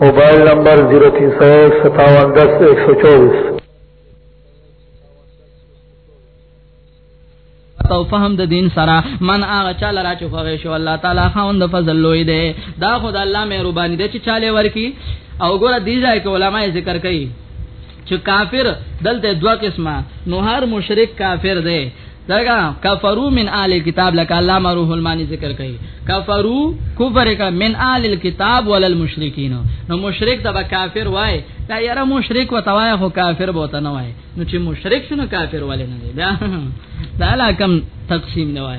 موبایل نمبر 03015710124 او فهم د دین سره من هغه چا لرا چې خوښ شو الله تعالی خوند فضل لوی دی دا خدای الله مهرباني دی چې چاله ورکی او ګوره دی ځای کې علما ذکر کوي چې کافر دلته دوه قسمه نو هر مشرک کافر دی دغه کفرو من آل کتاب لکه علامه روح المانی ذکر کوي کفرو کفر ک من آل کتاب ولل مشرکین نو مشرک تبا کافر وای دا یاره مشرک وتوای خو کافر بوته نه وای نو چې مشرک شنو کافر ولې نه دی دا دا لا کم تقسیم نه وای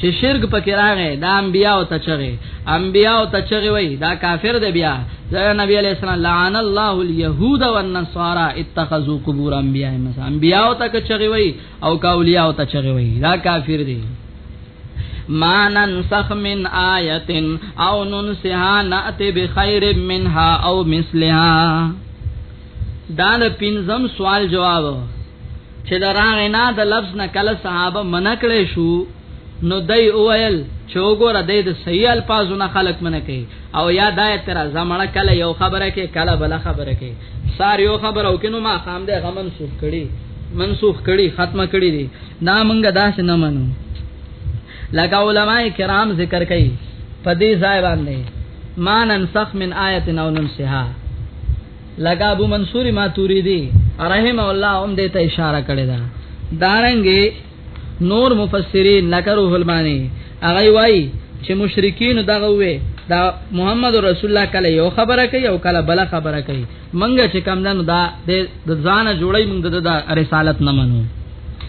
چې شرک پکې راغې دا انبیا او تچغه انبیا او تچغه وای دا کافر دی بیا ځکه نبی علیہ السلام لعن الله اليهود والنصارى اتخذوا قبور انبیاء مثلا انبیا او تچغه وای او کاولیا او تچغه وای دا کافر دی ما ننسخ من آیت او ننسها نأتی بخیر منها او مثلها دا د پنځم سوال جواب چې دراغه نه د لفظ نه کله صحابه منع کړي شو نو دای اویل چې وګوره د دې صحیح الفاظو نه خلق منع کوي او یا د اعتراض مړه کله یو خبره کې کله بل خبره کې سار یو خبره او کینو ما خام دې غمن سوخ کړي منسوخ کړي ختمه کړي دي دا مونږه داس نه منو لکه علما کرام ذکر کوي په دې ځای باندې ما ننسخ من آیت او ننسها لکه ابو منصور ماتوریدی رحم الله هم دې ته اشاره کړې ده دارنګي نور مفسرین لکه روح المانی هغه وایي چې مشرکین دغه وې دا محمد رسول الله کله یو خبره کوي او کله بل خبره کوي منګه چې کم دنو دا د ځانه جوړی موږ د رسالت نه منو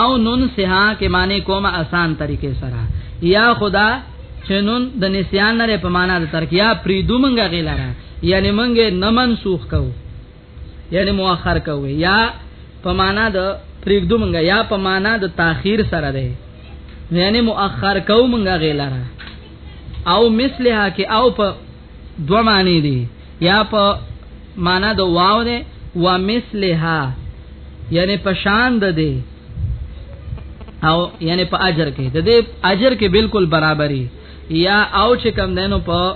او نون سها کې معنی کومه آسان طریقې سره یا خدا چنون د نسیان نه په معنا د ترکیا پریدو مونږه غیلره یعنی مونږه نه منسوخ کو یعنی مؤخر کو یا په معنا د پریدو مونږه یا په معنا د تاخير سره ده یعنی مؤخر کو مونږه غیلره او مثلها کې او په دو معنی دی یا په معنا د واو ده و مثلها یعنی پشان ده دی او یعنی په اجر کې د دې اجر کې بالکل برابرۍ یا او چې کم دینو په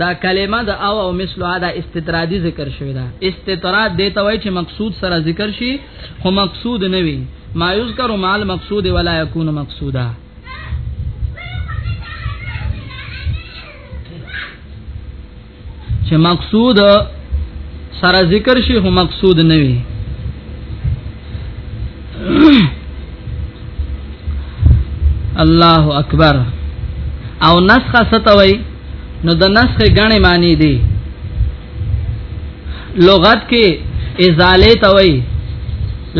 دا کلمه د او او مثلها دا استطرادی ذکر شوی دا استطراد دیته وای چې مقصود سره ذکر شي خو مقصود نه وي ما یذکر مال مقصود ولا یکون مقصودا چې مقصود سره ذکر شي هو مقصود نه وي الله اکبر او نسخه ستوي نو د نسخه غاڼې معنی دي لغت کې ازاله توي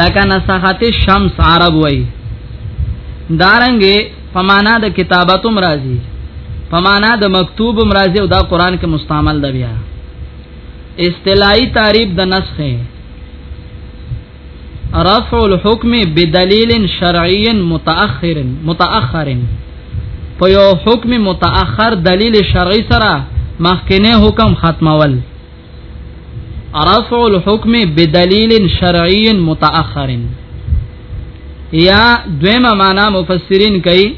لکه نسخات شمس عرب وای دارنګه په معنا د کتابت هم راځي په معنا د مکتوب هم راځي او دا قران کې مستعمل دی بیا اصطلاحي تعریف د نسخ رفع الحكم بدلیل شرعی متأخر متأخر په یو حکم متأخر دلیل شرعی سره مخکنه حکم ختمول رفع الحكم بدليل شرعي متأخر یا دویمه معنا مفسرین کوي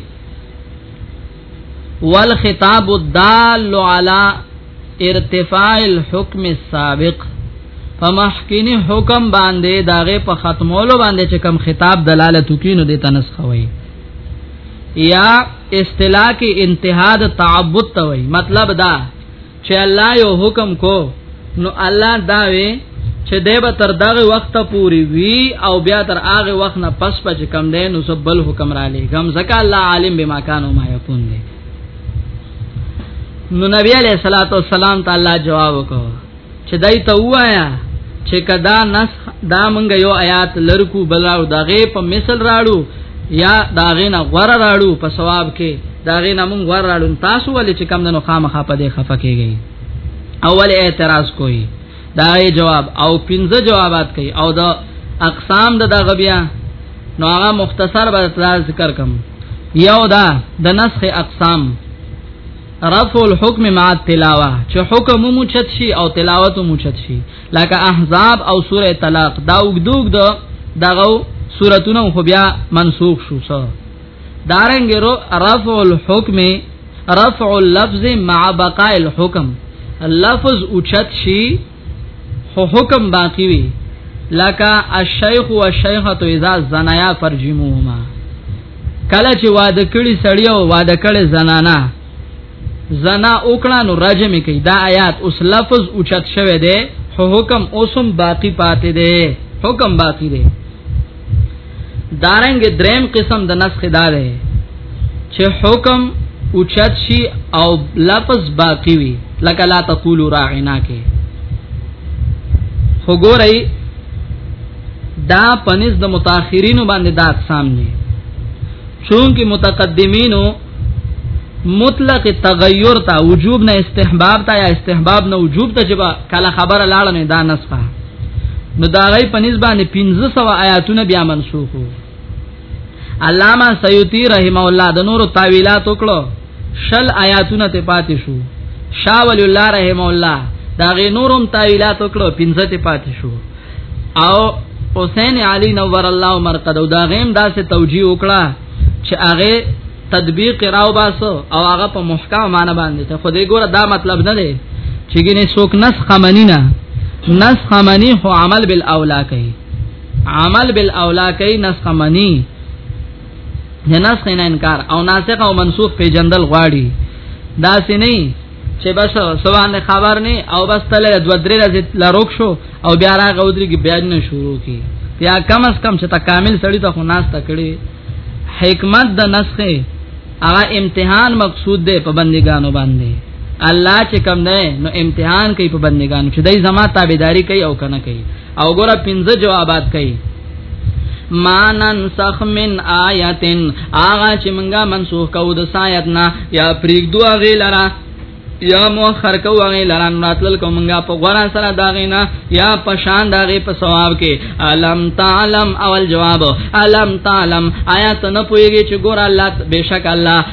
والخطاب الدال على ارتفاع الحكم السابق فمحکین حکم باندې داغه په ختمولو باندې چې کم خطاب دلالت کوي نو د تنسخ وي یا اصطلاح کې انتها د تعبد ته وي مطلب دا چې الله یو حکم کو نو الله دا وی چې دی به تر دغه وخت پوري وی او بیا تر هغه وخت نه پس پچ کم دی نو سبل حکم را لګم ځکه الله عالم بما کان او ما یکون دی نو نبی علیہ الصلوۃ والسلام تعالی جواب وکړ چې دای ته وایا چې کدا نس دا مونږ یو آیات لرکو بل راو دغه په مثل راړو یا داغه نه غره راړو په ثواب کې داغه نه مونږ غره راړو تاسو ولې چې کم نه خامخا په دې خفه کېږي اول اعتراض کوي دا جواب او پنځه جوابات کوي او دا اقسام د دغه بیا نو هغه مختصر به ذکر کوم یو دا د نسخ اقسام رفع الحكم مع التلاوه چې حکم مو چت شي او تلاوت مو چت شي لکه احزاب او سوره طلاق دا وګدوګ دا دغه سورتونه خو بیا منسوخ شو سو دارنګ رو رفع الحكم رفع اللفظ مع بقاء الحكم لفظ اوچت شي خو حکم باقی وي لکه الشیخ و الشیخه اذا زنایا فرجموهما کله چې واده کړي سړی او واده کړي زنانا زنا وکړه نو راجمه کوي دا آیات اوس لفظ اوچت شوه دی خو حکم اوسم باقی پاتې دی حکم باقی دی دارنګ دریم قسم د نسخ دا دی چې حکم اوچت شي او لفظ باقی وي لکه لا تقول راعنا کې خو ګورئ دا پنځ د متأخرینو باندې دا اقسام دي چونکه متقدمینو مطلق تغیر تا وجوب نه استحباب تا یا استحباب نه وجوب ته جبا کله خبر لاړه نه دا نسخه نو دا غي په نسبت 1500 آیاتونه بیا منسوخ وو علامہ سیوطی رحم الله د نور تعویلات وکړو شل آیاتونه ته پاتې شو شاه ولی الله رحم الله دا غي نورم تعویلات وکړو 15 ته پاتې شو او حسین علی نور الله مرقد دا غیم داسې توجیه وکړه چې هغه تطبیق راو باسو او هغه په محکم معنی باندې ته خو دې ګوره دا مطلب نه دی چې ګینه څوک نس خمنی نه نس خمنی هو عمل بالاولا کوي عمل بالاولا کوي نس خمنی نه نس نه انکار او ناسخ او منسوخ پیجندل غواړي دا سې نه چې بس سوان نه خبر نه او بس تل د درې ورځې لروک شو او بیا راغ او درې کې بیا نه شروع کی یا کم از کم چې تا کامل سړی ته خو ناس تکړي حکمت د نسخه هغه امتحان مقصود دی په بندګانو باندې الله چې کم نه نو امتحان کوي په بندګانو چې دای زما تابعداري کوي او کنه کوي او ګوره پنځه جوابات کوي مانن سخ من آیتن آغا چې منګه منسوخ کو د سایت نه یا پریګ دوا غیلرا یا مؤخر کو غی لران راتل کو منګه په غورا سره داغینا یا په شان داغه په ثواب کې علم تعلم اول جواب علم تعلم آیات نه پویږي چې ګور الله بشک الله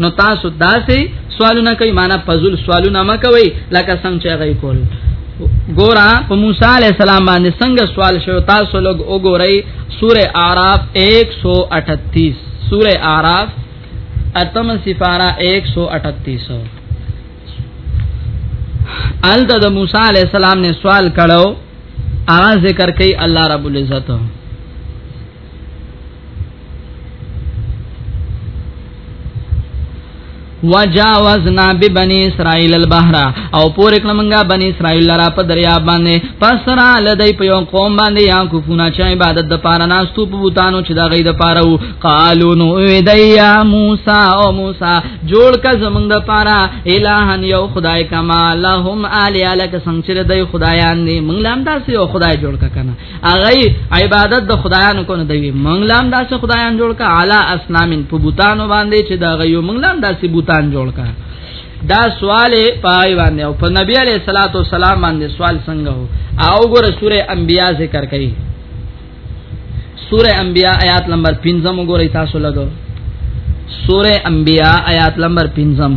نو تاسو داسې سوالونه کوي معنا فزول سوالونه مکوي لکه څنګه چې غي کول ګورا په موسی علی السلام باندې څنګه سوال شو تاسو لوګ وګورئ سوره আরাف 138 سوره আরাف اتم سفارا 138 ال د موسی علی السلام نے سوال کړو اغاز ذکر کوي الله رب العزت وجاوزنا ببني اسرائيل البحر او پور کړه مونږه بني اسرائيل لرا په دریا باندې پس را لدی په یو قوم باندې یا کوفونه چې عبادت د پاره ناستو په بوتانو چې دا غي د پاره وو قالو نو ایدیا موسی او موسی جوړ کا زمونږ د پاره الہن یو خدای کما لهم الیه لک څنګه چې د خدایان دی مونږ لام داسې یو خدای جوړ کا کنه هغه عبادت د خدایانو کو نه دی منګلام داسې خدایان جوړ کا اعلی اسنامین په بوتانو باندې چې دا غيو منګلام داسې بوتان جوړ کا دا سوال پای باندې او په نبی علیہ الصلوۃ والسلام باندې سوال څنګه هو او ګوره سوره انبیاء ذکر کړي سوره انبیاء آیات نمبر 15 وګورئ تاسو لګو سوره انبیاء آیات نمبر 15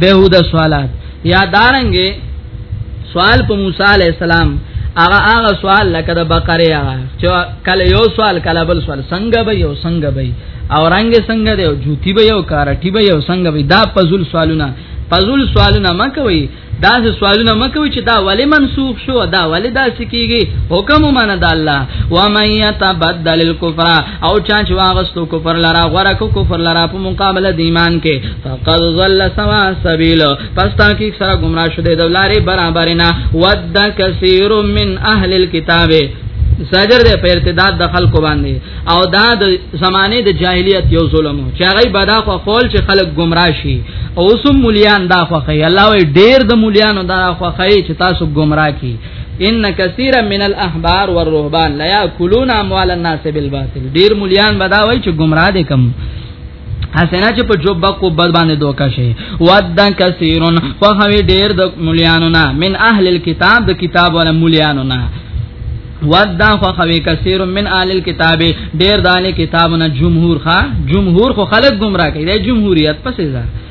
بهود سوالات یا دارنګې سوال په موسی علی السلام هغه هغه سوال لکه د بقره هغه چې کله یو سوال کله بل سوال څنګه به یو څنګه به او رنگ څنګه دی او جوتی به یو کارټی به یو څنګه به دا پزول سوالونه پزول سوالونه مکوي دا سه سوالونه مکوي چې دا ولی منسوخ شو دا ولی دا سکیږي حکم من د الله و من يتبدل الكفر او چا چې واغستو کفر لرا غره کو کفر لرا په مقابله د ایمان کې فقد ضل سوا سبیل پس تاکي سره گمراه شوه د لارې برابر نه ود کثیر من اهل الكتاب ساجر دې په ارتداد د خلکو باندې او دا د زمانه د جاهلیت یو ظلم چې هغه بدا خو خول چې خلک گمراه شي او سم مليان دا خو خي الله ډېر د مليانو دا خو خي چې تاسو گمراه کی ان کثیرا من الاحبار والرهبان لا یاکلون اموال الناس بالباطل ډیر مليان بداوي چې گمراه دي کم حسنا چې په جوب کو بد باندې دوکا شي ود کثیرن خو هوی ډیر د مليانو نه من اهل الكتاب د کتاب ولا مليانو نه ودا خو خوي کثیر من آل الكتاب ډیر دال کتابونه جمهور ښا جمهور خو خلک گمراه کوي د جمهوریت پسې ځه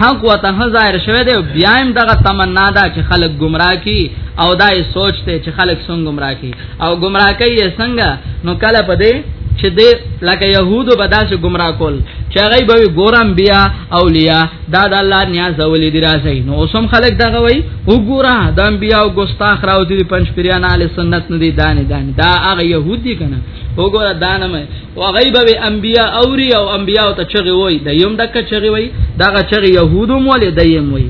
حق وته ظاهر شوه دی بیا هم دغه تمنا ده چې خلک گمراه کی او دا یې سوچ ته چې خلک څنګه گمراه کی او گمراه کوي څنګه نو کله په دې چې دې لکه يهودو به داسې گمراه کول چې هغه به ګورم بیا اولیاء دا د الله نیاز ولې دی راځي نو اوسم خلک دغه وای وګوره د انبیا او ګستاخ راو دي پنځ پیران علی سنت نه دي دانه دانه دا هغه يهودي کنه وګوره دانه او غیب به انبیا اوري او انبیا ته چغي وای د یم دک چغي وای دغه چغي يهودو مول د یم وای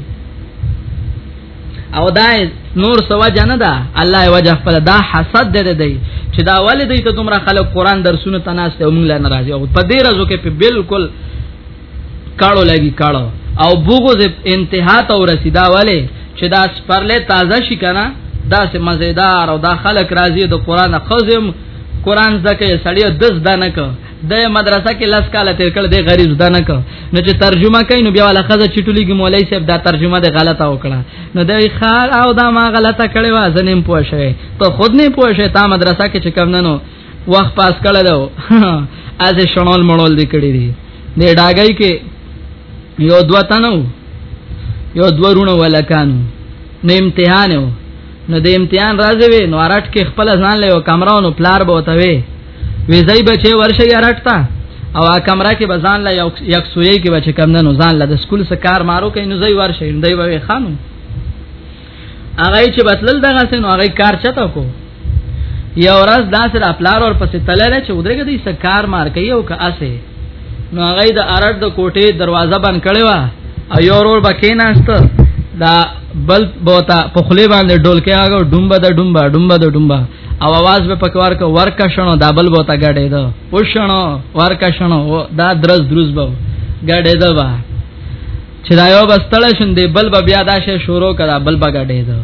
او دا نور سوا جن ده الله وجه خپل دا حسد ده دی چې دا والد ته دومره خلک قران درسونه تناسته او موږ لا ناراضي او په دې رازو کې په بالکل کاړو لګي کاړو او بغض انتها ته ورسیدا والے چې دا سپرله تازه شي کنه دا سه مزیدار او دا خلک راضي د قران خزم قران زکه سړی دز دانه ک د مدرسه کې لس کاله تیر کړ د غریب دانه ک نو چې ترجمه کوي نو بیا ولا خزه چټولېږي مولای صاحب دا ترجمه د غلطه وکړه نو د خار او دا ما غلطه کړې و ځنیم پوښې ته خود نه پوښې تا مدرسه کې چې کم نه نو وخت پاس کړه دو از شنول مړول دې کړی دی د ډاګای کې یو دوا تنو یو دوا رونه ولکانو نه امتحان و نو د امتحان راځي وي نو اراټ کې خپل ځان له کمرونو پلار به وته وي ویزای بچي ورشه یې اراټ تا او ا کمره کې بزان له یو یک سوی کې بچ کم نه نو ځان له د سکول سره کار مارو کې نو ځای ورشه دی به خانو هغه چې بتل دغه سن هغه کار چته کو یو ورځ دا سره خپلار اور پسې تلل چې ودرګه دې سکار مار کوي او که اسه نو هغه د ارد د کوټې دروازه بند کړي وا او یو ور بکیناست دا بل بوتا په خلی باندې ډولکه هغه ډومبه د ډومبه ډومبه د ډومبه او आवाज به پکوار کو ورکا شنو دا بل بوتا غړې دو پوښنو ورکا شنو دا درز درز بو غړې دو با چې دا یو بس تړ شون دی بل به بیا دا شی شروع کړه بل به غډې دا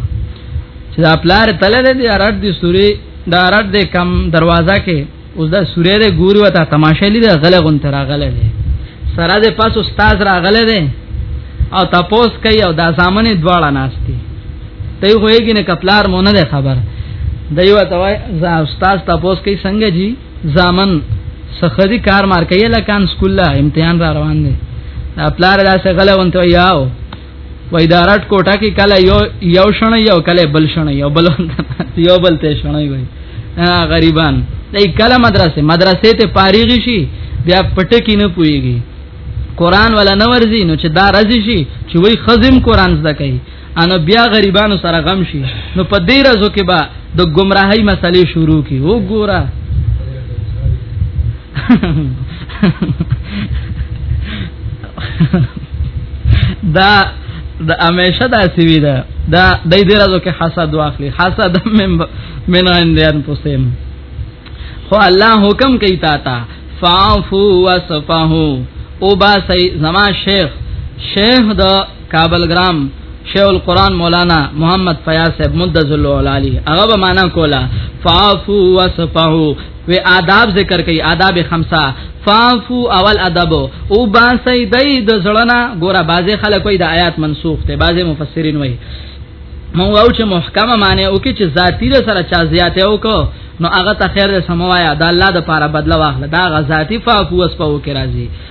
چې دا پلار تل دې دی رات دی سوري دا رات دې کم دروازه کې اوس دا سوري دې ګوري وتا تماشه لیدل غلې غون تر غلې دی سره دې پاس استاد را غلې دی او تاسو کوي او دا سامان دواړه ناشتي ته وایي کې نه کپلار مونږ نه خبر دی وته استاد تاسو کوي څنګه جی زامن سخدي کار مار کوي لکان سکول لا امتحان را روان دي خپلار داسې غلوند ته یاو و ادارات کوټه کې کله یو یو شنه یو کله بل شنه یو بل یو بل ته شنه وي غریبان دای کله مدرسه مدرسې ته پاریږي شي بیا پټکی نه پويږي قران ولا نورزي نو چې دا رزي شي چې وای خزم قران زده کوي ان بیا غریبانو سره غم شي نو په دې ورځو کې به د گمراهۍ مسلې شروع کی او ګوره دا د امیشه دا سوي دا دا د دې ورځو کې حسد واخلي حسد من من اندیان پوسیم خو الله حکم کوي تا تا فاعفو وصفحو او با سي زما شیخ شیخ د کابل ګرام شیخ القران مولانا محمد فیاض صاحب مدذ العلالی هغه به معنا کولا فافو وصفحو و آداب ذکر کوي آداب خمسه فافو اول ادب او با سیدای د زړنا ګوره بازه خلک وای د آیات منسوخ ته بازه مفسرین وای مو او چې محکمه معنی او کې چې ذاتی سره چا زیاته او کو نو هغه ته خیر سموایا دا الله د پاره بدلا واخله دا غزاتی فافو وصفحو کې راځي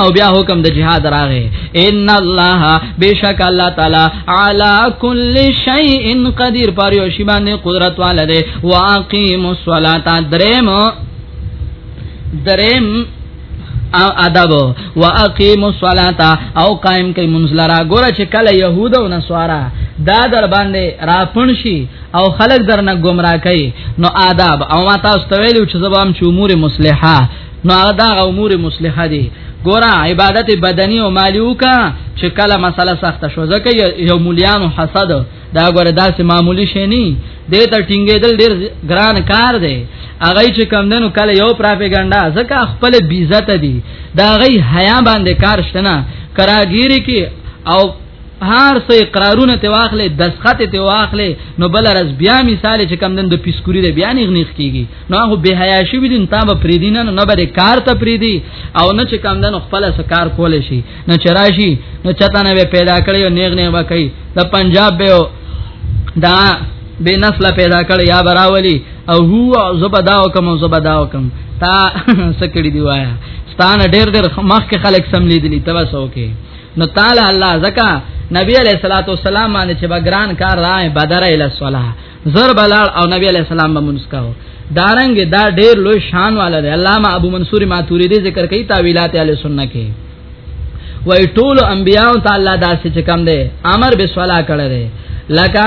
او بیا حکم د جهاد راغې ان الله بشک الله تعالی علی کل شیء قدیر پر یو شی باندې قدرت والده واقیم الصلاۃ دریم دریم او ادب واقیم الصلاۃ او قائم کئ منزلرا ګور چې کله يهود او نصارا دا در باندې راپن شي او خلق درنه گمراه کئ نو آداب او ما تاسو ته ویلو چې زبام چې امور مصلحه نو هغه دا امور مصلحه دي ګوره عبادت بدني او مالی وکا چې کله مسله سخته شو ځکه یو مليانو حسد دا ګوره داسې معمولی شي نه دې ته ټینګېدل ډېر ګران کار دی هغه چې کم دنو کله یو پراپګاندا ځکه خپل بیزت دي دا غي حیا باندې کار شته نه کراګيري کې او هر څه اقرارونه ته واخلې دسخط ته واخلې نو بل رز بیا مثال چې کم دند پیسکوري دی بیا نه غنیخ کیږي نو هغه به حیا شي ودین تا به پری دین نه به کار ته پری دی او نه چې کم دند خپل څه کار کول شي نه چرایشي نو چتا نه به پیدا کړی او نیغ نه وکړي د پنجاب به دا به نسل پیدا کړی یا براولی او هو زبداو کم زبداو کم تا سکړی دی وایا ستانه ډیر ډیر مخ کې خلک سم لیدلی تبسو کې نو تعالی الله زکا نبی علیہ الصلوۃ والسلام باندې چې بګران کار راي بدر ال الصلاه زر بلال او نبی علیہ السلام به منسکاو دارنګ دا ډیر لوی شان والا دی علامه ابو منصور ماتوریدی ذکر کوي تعویلات اهل سنت کې وای ټول انبیاء تعالی داسې چې کم دی امر به صلا کړی لکه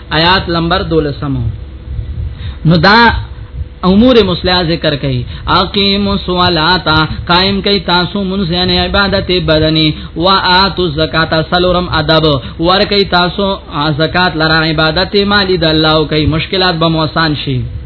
آیات نمبر 12 نو دا امور مصلحه ذکر کړي اقیم الصلات قائم کړي تاسو مونږ یعنی عبادت بدني وا اتو زکات سلورم ادب ور کړي تاسو زکات لره عبادت مالی د الله کوي مشکلات به مو آسان شي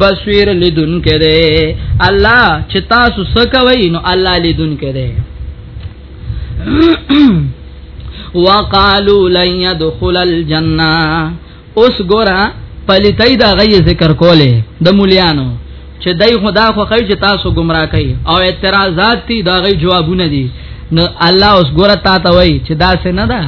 بصیر لیدون کړي الله چې تاسو څه کوي نو الله لیدون کړي وقالو لن يدخل الجنه اوس ګورا پلیتای دا غي ذکر کوله د مولیانو چې دای خدا خو خی چې تاسو گمراه کوي او اعتراضات دي دا غي جوابونه دي نو الله اوس ګوره تا ته وای چې دا څه نه ده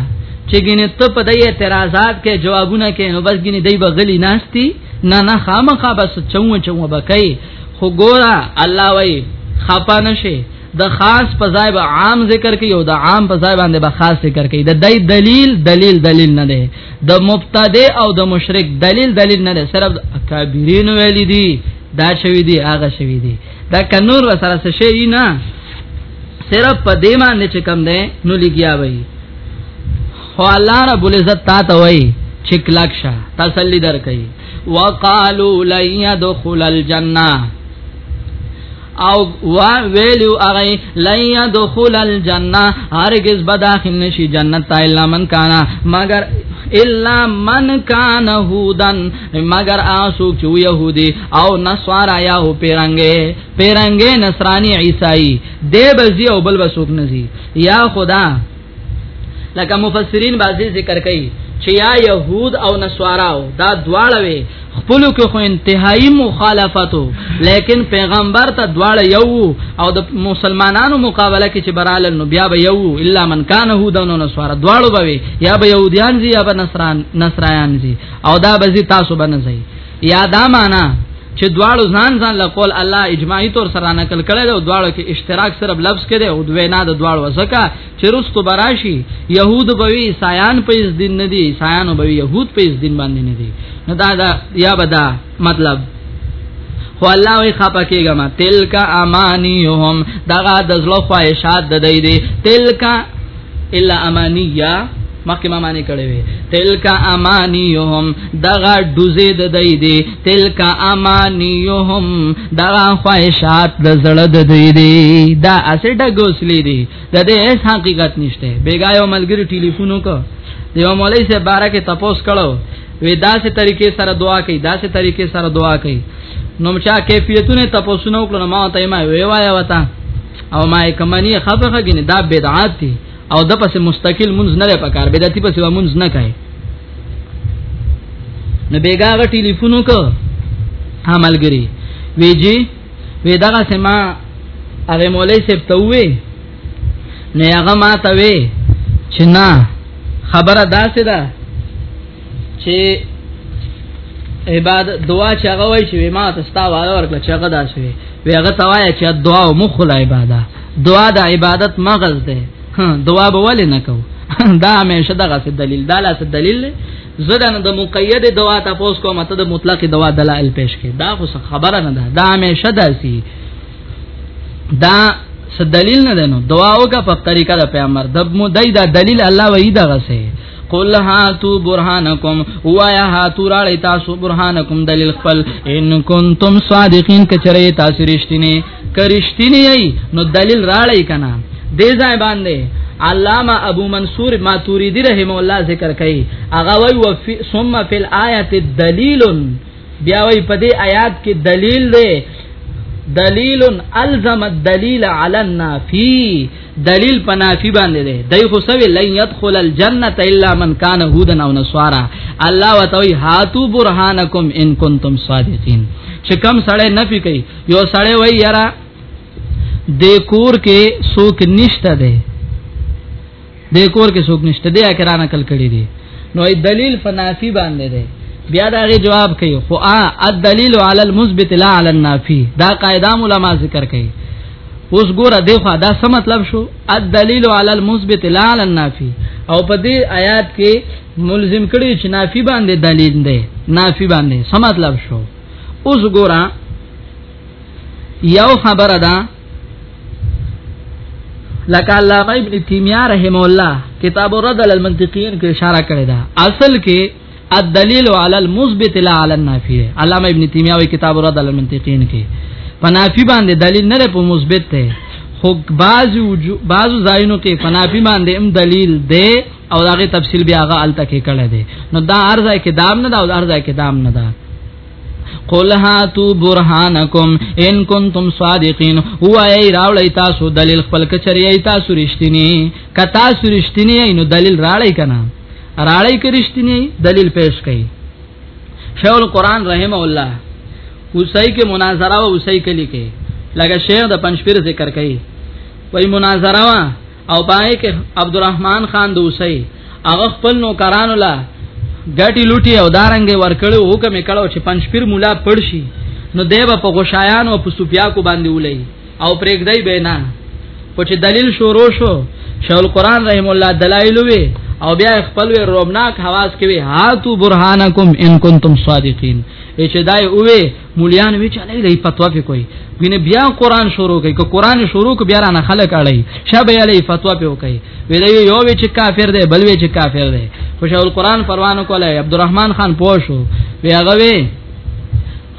چې ګینه ته په دې اعتراضات کې جوابونه کې نو بس ګینه دای بغلی ناشتي نه نه خامخا بس چوم چوم بکای خو ګورا الله وای خپه نشي د خاص په ځای به عام ذکر کوي او د عام په ځای باندې به خاص ذکر کوي د دای دلیل دلیل دلیل نه دی د مبتدی او د مشرک دلیل دلیل نه دی صرف اکابرین ویل دي دا شوی دی هغه شوی دی دا کنور وسره څه شي نه صرف په دې باندې چې کم دی نو لګیا وایي خو الله رب العزت تا ته وای چې کلک شه تسلی درکې وقالو لن يدخل الجنه او وا ویلو هغه لن يدخل الجنه هرگز به داخل نشي جنت ته الا من کان مگر الا من کان هودن مگر آسو چې يهودي او نصارا یا هو پیرنګي پیرنګي نصراني عیسائی دی بزی او بل بسوک نزي یا خدا لکه مفسرین بعضی ذکر کوي چې یا يهود او نصاراو دا دواړه وي خپل کې خو انتهایی مخالفتو لیکن پیغمبر ته دواړه یو او د مسلمانانو مقابله کې چې برال نو بیا به یو الا من کان هودن او نصارا دواړه به یا به يهوديان زی یا به نصران نصرایان زی او دا به زی تاسو باندې یا دا معنا چې دواړو ځان ځان له قول الله اجماعي تور سره نقل کړي او دواړو کې اشتراک صرف لفظ کې دی او دوی نه د دواړو زکه چې رستو براشي يهود بوي سایان په دین نه دي سایان بوي يهود په دین باندې نه دي نو دا, دا یا بدا مطلب خو الله وی خپه کېګم تلک امانیهم دغه د زلو خواهشات د دی دی تلک الا امانیه مخکې ما معنی کړې وي تلک امانیهم دغه دوزې د دی دی تلک امانیهم دغه خواهشات د زړه د دی دی دا اسې ډګوسلې دی د دې هیڅ حقیقت نشته بیګایو ملګری ټلیفون وکړ دیو مولای سے بارا کې تپوس کړو وی داسې طریقې سره دعا کوي داسې طریقې سره دعا کوي نو مچا کیفیتونه تپوسونه وکړو ما ته ما وی وایا وتا او ما کمنی خفخه غنی دا بدعات دي او د پس مستقل منځ نه پکار بدعتي پس منځ نه کوي نو بیګا غ ټلیفون وک عملګری ویجی وی دغه سما هغه مولای سپ ته وی نه هغه ما ته وی چې نه خبره داسې ده دا چې عبادت دعا چې هغه وای چې ما ته ستا والا ورکړه چې هغه داسې وي وی هغه توایا چې دعا او مخ لا عبادت دعا د عبادت مغز ده دعا به ولې نه کو دا همیشه دغه څه دلیل دا لا څه دلیل زړه نه د مقید دوا ته پوس کوم ته د مطلق دوا دلایل پیش کړي دا خو خبره نه ده دا همیشه داسي دا څه دلیل نه ده نو دعا وکړه په طریقه د پیغمبر د مو دای دا دلیل الله وحی دغه سه قل هاتو برهانکم وایا هاتو راړی تاسو برهانکم دلیل خپل ان کنتم صادقین کچری تاسو رښتینی کرشتینی نو دلیل راړی کنا دې ځای باندې علامه ابو منصور ماتوریدی رحم الله ذکر کوي هغه وی ثم فی الایه دلیل بیا وی په دې آیات کې دلیل دی دلیل الزم الدلیل علی النافی دلیل په نافی باندې دی دای خو سوی لن يدخل الجنه الا من کان هودا او نصارا الله وتعالى هاتو برهانکم ان کنتم صادقین چې کم سړی نفی کوي یو سړی وای یرا د کور کې سوک نشته دی د کور کې څوک نشته دی اکرانه کل کړي دي نو دلیل فنافی باندې دی بیا دا غي جواب کوي خو ا الدلیل علی المثبت لا علی النافی دا قاعده علماء ذکر کوي اوس ګوره دیخوا دا څه مطلب شو الدلیل علی المثبت لا علی النافی او په دې آیات کې ملزم کړي چې نافی باندې دلیل دی نافی باندې څه مطلب شو اوس ګوره یو خبره ده لکه علامه ابن تیمیه رحم الله کتاب رد المنطقین کې اشاره کړې ده اصل کې الدلیل علی المثبت لا علی النافی علامه ابن تیمیه وی کتاب رد المنطقین کې پنافی باندې دلیل نه په مثبت ته خو بعضو بعضو ځایونو کې پنافی باندې هم دلیل دی او داغه تفصیل بیا غا الته کې کړه دی نو دا ارزه کې دام نه دا او ارزه کې دام نه دا قل هاتو برهانکم ان کنتم صادقین وای راولای تاسو دلیل خپل کچری تاسو رښتینی ک تاسو رښتینی نو دلیل راړی کنه راړی ک رښتینی دلیل پیش کړئ شیخ القران رحم الله اوسای کې مناظره او اوسای کې لیکي لکه شیخ د پنځپیر ذکر کوي وای مناظره او پای کې عبدالرحمن خان دوسی هغه خپل نوکرانو لا ګټي لوټي او دارنګ ورکړو حکم کړو چې پنځپیر مولا پړشي نو دیو په غشایان او په سوپیا کو باندې ولې او پرېګدای به نه خو چې دلیل شروع شو شول قران رحم الله دلایل وی او بیا خپل روبناک حواس کوي هاتو برهانکم ان کنتم صادقین چې دای اوه مولیان وی چې نه دی فتوا په کوي مینه بیا قران شروع کوي که قران شروع کو بیا نه خلک اړي شابه علی فتوا په کوي وی دی یو وی چې کافر دی بل وی چې کافر دی په شاول قران پروانه کوله عبدالرحمن خان پوښو وی هغه وی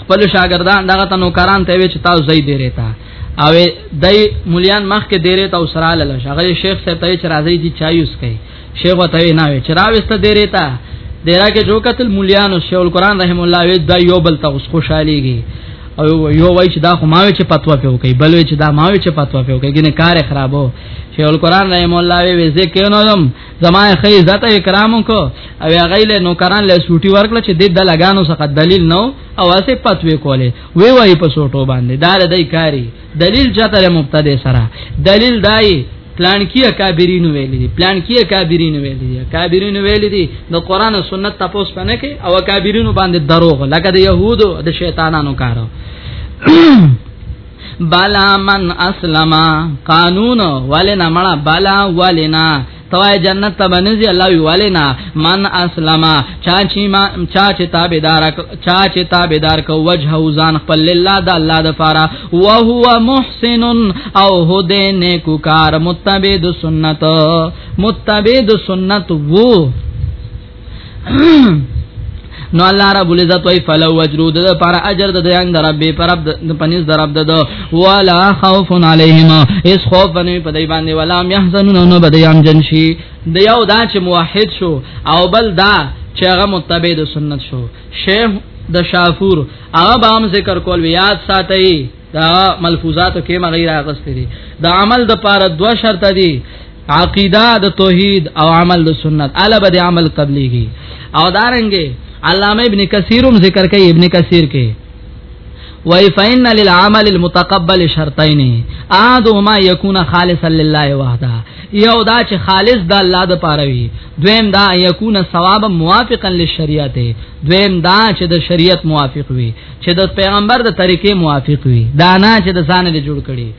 خپل شاګردان دغه تنو کران ته وی چې تاسو زئی دی رتا او دای مولیان مخ کې دیره ته وسراله لږ هغه شیخ صاحب ته چې راځي دي چایوس کوي شیخ وتوی نه وی چراوسته دیره تا دیره کې جو قتل مولیانو شیخ القران رحم الله وی دا یو بل ته اوس خوشاليږي او یو وای چې دا خو ماوي چې پتو په کوي بل وای چې دا ماوي چې پتو په کوي ګنه کار خرابو شیخ القران رحم الله وی ذکر نو زم زما خی عزت کرام کو او هغه له نوکران له سوټي ورکړه چې د لګانو څخه دلیل نو او اسه پتوې کوله وی وای په سوټو باندې دا د کاری دلیل چاته مبتدی سره دلیل دای پلان کې اکابرین ویل دي پلان کې اکابرین ویل دي اکابرین ویل دي د قران او سنت تاسو پنه کې او اکابرین باندې دروغ لکه د يهودو د شیطانانو کارو بالا من اسلم قانون ولنا مړه بالا ولنا توای جنت ته بنځي الله وی ولنا من اسلم چا چې ما چا چې تابعدار چا چې تابعدار کو وجه وزان خپل لله د الله د فاره وهو محسن او هده نیکو کار متبع د سنت متبع د سنت وو نو الله رب العزت وی فلو وجرو د پر اجر د دیان در رب پر رب د پنځ در رب د ولا خوف علیهم اس خوف نه په دی باندې ولا يحزنون نو بدیام جنشي د یو دا چې موحد شو او بل دا چې هغه متبع د سنت شو شیخ د شافور هغه به هم ذکر کول یاد ساتي دا ملفوظاتو کې مغیر اغستې دي د عمل د پاره دوه شرط دي عقیده د توحید او عمل د سنت الا بده عمل قبليږي او دارنګي علامه ابن کثیرم ذکر کوي ابن کثیر کې وای فین للعمل المتقبل شرطین احدهما یکون خالصا لله وحده یو دا چې خالص د الله د پاره وي دویم دا یکون ثواب موافقا للشریعت دویم دا چې د شریعت موافق وي چې د پیغمبر د طریقې موافق وي دا نه چې د ځان له جوړ کړي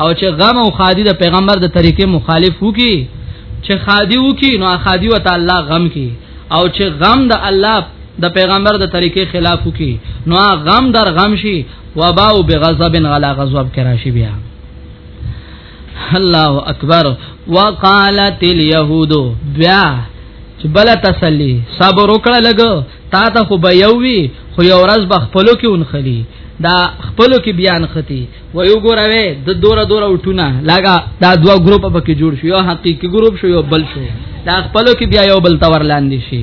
او چې غم او خادي د پیغمبر د طریقې مخالف وکي چې خادي وکي نو خادي وته الله غم کی او چې غم د الله د پیغمبر د طریقې خلاف وکي نو غم در غم شي وباو بغضب غلا غضب کراشي بیا الله اکبر وقالت اليهود بیا چې بل تسلی صبر وکړه لګ تا ته خو به یو وی خو یو ورځ به خپلو کې ونخلی دا خپلو کې بیان ختی و یو ګوروي د دوره دوره وټونه لګا دا دوا ګروپ به کې جوړ شو یو حقيقي ګروپ شو یو بل شو دا خپلو کې بیا یو بل تور لاندې شي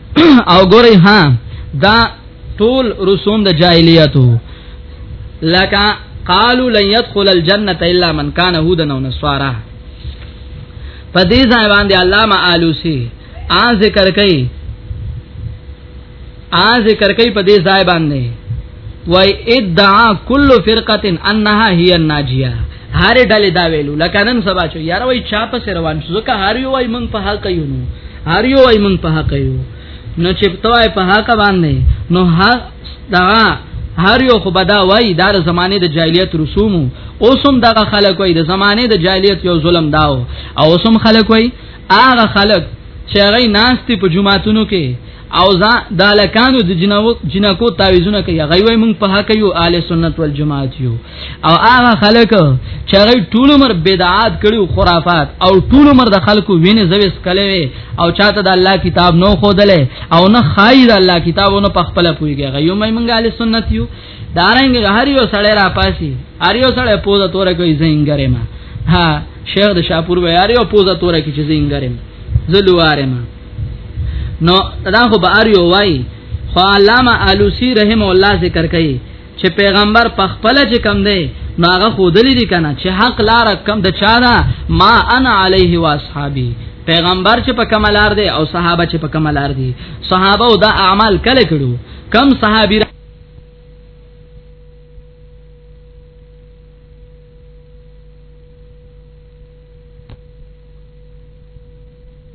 او ګوري ها دا ټول رسوم د جاهلیتو لکه قالو لن يدخل الجنه الا من كان هودا او نصارا په دې ځای باندې علامه آلوسی ا ذکر کوي ا ذکر کوي په دې ځای باندې وای ادعا کل فرقه انها هي الناجيه هر ډلې دا ویلو لکه نن سبا چې یار وای چا په سر روان شو ځکه هر یو وای مونږ په حق یو نو هر یو وای مونږ په حق یو نو چې توای په حق باندې نو ها دا هر یو خو بدا وای دا زمانه د جاهلیت رسوم اوسم دغه خلک وای د زمانه د جاهلیت یو ظلم داو او اوسم خلک وای هغه خلک چې هغه ناشتي په جمعاتونو کې او ځا د الکانو د جنو جنکو تعویذونه کوي غي وای مونږ په حق یو اهل سنت والجماعت یو او هغه خلک چې غي ټول عمر بدعات کړي او خرافات او ټول عمر د خلکو وینې زویس کړي او چاته د الله کتاب نو خودلې او نه خای د الله کتابونو په خپل پويږي غي یو مونږ اهل سنت یو دارنګ هر یو سړی را پاسي هر یو سړی پوزا تور کوي زینګره ما ها شیخ د شاپور ویاري او پوزا تور کوي چې زینګره زلواره ما نو دا خو به ار یو وای خو علامه الوسی رحم الله ذکر کوي چې پیغمبر په خپل چې کم دی نو هغه خودلې دي کنه چې حق لار کم د چا ده ما انا علیه و اصحابي پیغمبر چې په کملار دی او صحابه چې په کملار دي صحابه دا اعمال کله کړو کم صحابي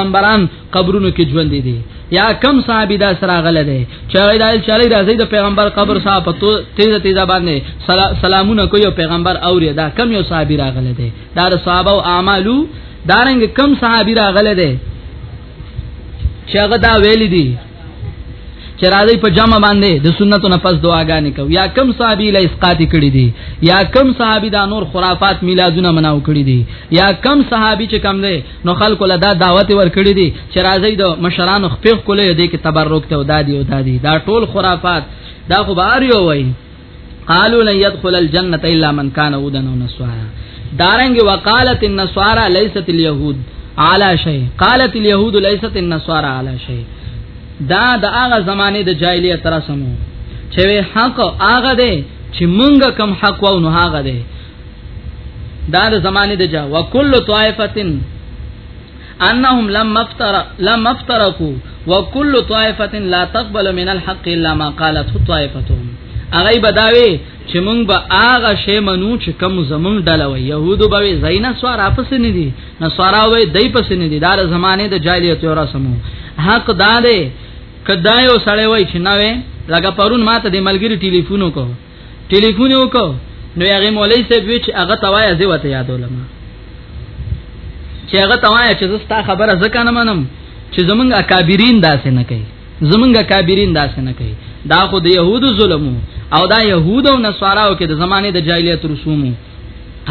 پیغمبران قبرونو کې ژوند دي یا کم صحابي دا سره غل دي چې دا چلی راځي د پیغمبر قبر صاحب په تیزه تیزه باندې سلامونه کوي او پیغمبر اوري دا کم یو صحابي راغل دي دا صحابه او اعمالو دارنګ کم صحابي راغل دي چې هغه دا ویل دي چې راځي په جمع باندې د سنتو نه پس دعاګانې کو یا کم صحابي له اسقاط کړي دي یا کم صحابي دا نور خرافات میلادونه مناو کړي دي یا کم صحابي چې کم دي نو خلکو له دا دعوت ور کړي دي چې راځي د مشرانو خپل کولې دي کې تبرک ته ودادي او دادي دا ټول خرافات دا خو بار یو وایي قالو لن يدخل الجنه الا من كان هودا او نصارا دارنګ وقالت النصارى ليست اليهود على شيء قالت اليهود ليست النصارى على شيء دا د هغه زمانه د جاهلیت تر سمو چې حق هغه دی چې مونږ کم حق وو نو هغه دی دا د زمانه د جا وکل طائفتن انهم لم افتر لم افترقوا وكل طائفه لا تقبل من الحق الا ما قالته طائفتهم اغه بداوي چې مونږ به هغه شی منو چې کوم زمونږ ډله وي يهودو به زینا سوار اپس نه دي نصارا وي دای پس نه دي دا زمانه د جاهلیت او رسمو حق دا دی کدا یو سړی وای چې نه وي لکه پرون ماته د ملګری ټلیفون وکړ ټلیفون وکړ نو هغه مولوی صاحب وی چې هغه توایا زه وته یاد علماء چې هغه توایا چې زستا خبره زکه نه منم چې زمونږ اکابرین داسې نه کوي زمونږ اکابرین داسې نه کوي دا خو د يهودو ظلم او دا يهود او نصاراو کې د زمانه د جاهلیت رسوم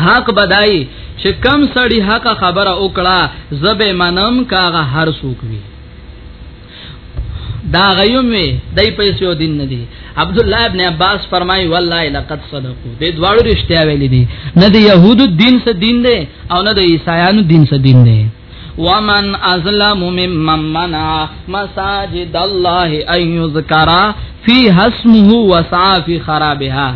حق بدای چې کم سړی حق خبره وکړه زبې منم کاغه هر سوک وی دا غيوم وي دای پیسې او دین ندي عبد الله ابن عباس فرمای والله لقد صدقوا دې دواړو رښتیا ویل دي نه د يهودو دین څخه دین دی او نه د عیسایانو دین څخه دین دی ومن ازلم ممن منع مساجد الله ان يذكر فيها اسمه وسعى في خرابها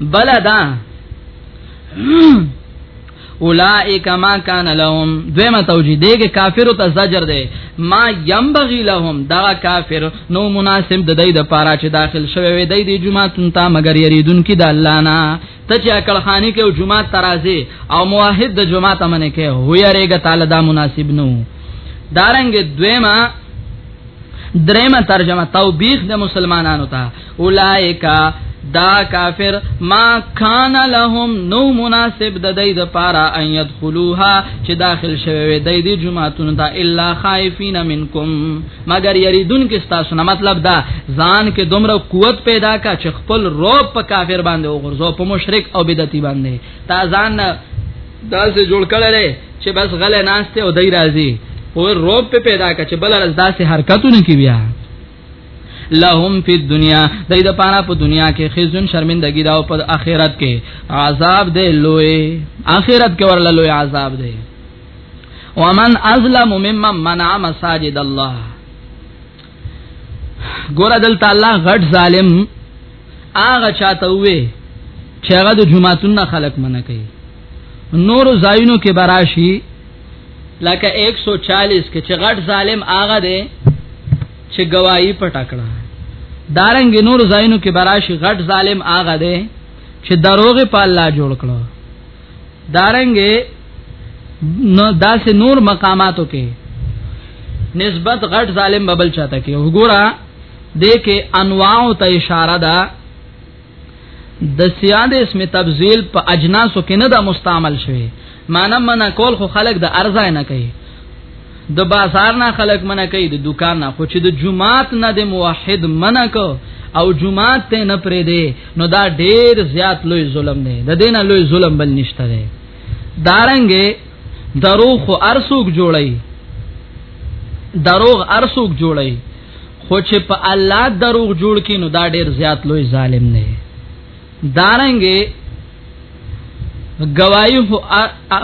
بلدا اولائک ما کان لهم دیمه توجی دیګه کافر ته زجر دی ما ينبغي لهم دا کافر نو مناسب د دې د پاره چې داخل شوی وي د دې جمعه ته مگر یریدون کې د الله نه ته چې عقل خانی کې او جمعه ترازی او موحد د جمعه ته منې کې هو یریګه تعالی دا مناسب نو دارنګ دویمه دریمه ترجمه توبیخ د مسلمانانو ته اولائکا دا کافر ما کان لهم نو مناسب د دې د پاره ان يدخلوها چې داخل شوی وي د دې جمعهتون ته الا خائفین منکم مگر یریدون کې تاسو نه مطلب دا ځان کې دومره قوت پیدا کا چې خپل روب په کافر باندې وغورځو په مشرک او بدعتي باندې تا ځان دا سه جوړ کړل چې بس غلې ناشته او دای راځي او روب په پیدا کا چې بل راز داسې حرکتونه کی بیا لهم فی الدنیا دای د پاره په دنیا کې خزون شرمندگی دا او په آخرت کې عذاب دی لوی آخرت کې ورله لوی عذاب دی ومن ازلم ممن منع مساجد الله ګور دلته الله غټ ظالم هغه چاته وې چې هغه د جمعتون نه خلق منع کوي نور زاینو کې براشي لکه 140 کې چې غټ ظالم هغه دی چې گواہی پټه کړه دارنګ نور زاینو کې براشي غټ ظالم هغه دی چې دروغ په الله جوړ کړو دارنګ نو داس نور مقاماتو کې نسبت غټ ظالم ببل چاته کې وګوره دې کې انواع ته اشاره ده د سیاد اسم تبذیل په اجناسو کې نه دا مستعمل شوی معنی منع کول خو خلک د ارزای نه کوي د بازار نه خلک منع کوي د دکان نه خو چې د جمعات نه د موحد منع کو او جمعات ته نه پرې دی نو دا ډیر زیات لوی ظلم دی د دینه لوی ظلم بل نشته دی دارنګې دروغ خو ارسوک جوړي دروغ ارسوک جوړي خو چې په الله دروغ جوړ کړي نو دا ډیر زیات لوی ظالم نه دارنګي گواہی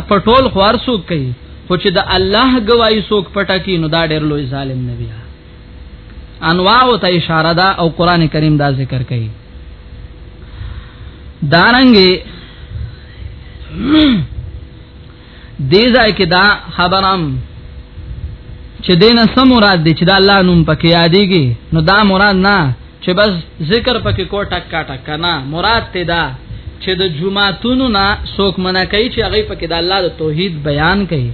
په ټول خوار سو کوي خو چې د الله گواہی سوک پټه کړي نو دا ډیر لوی ظالم نه بیا انواع او ته اشاره ده او قران کریم دا ذکر کوي دارنګي دې ځای کې دا خبرم چې دینه سم مراد دی چې دا الله نوم پکې یادېږي نو دا مراد نه چې بس ذکر پکې کو ټک کا ټک نه مراد ته دا چې د جمعاتونو نه څوک منع کوي چې هغه پکې د الله د توحید بیان کوي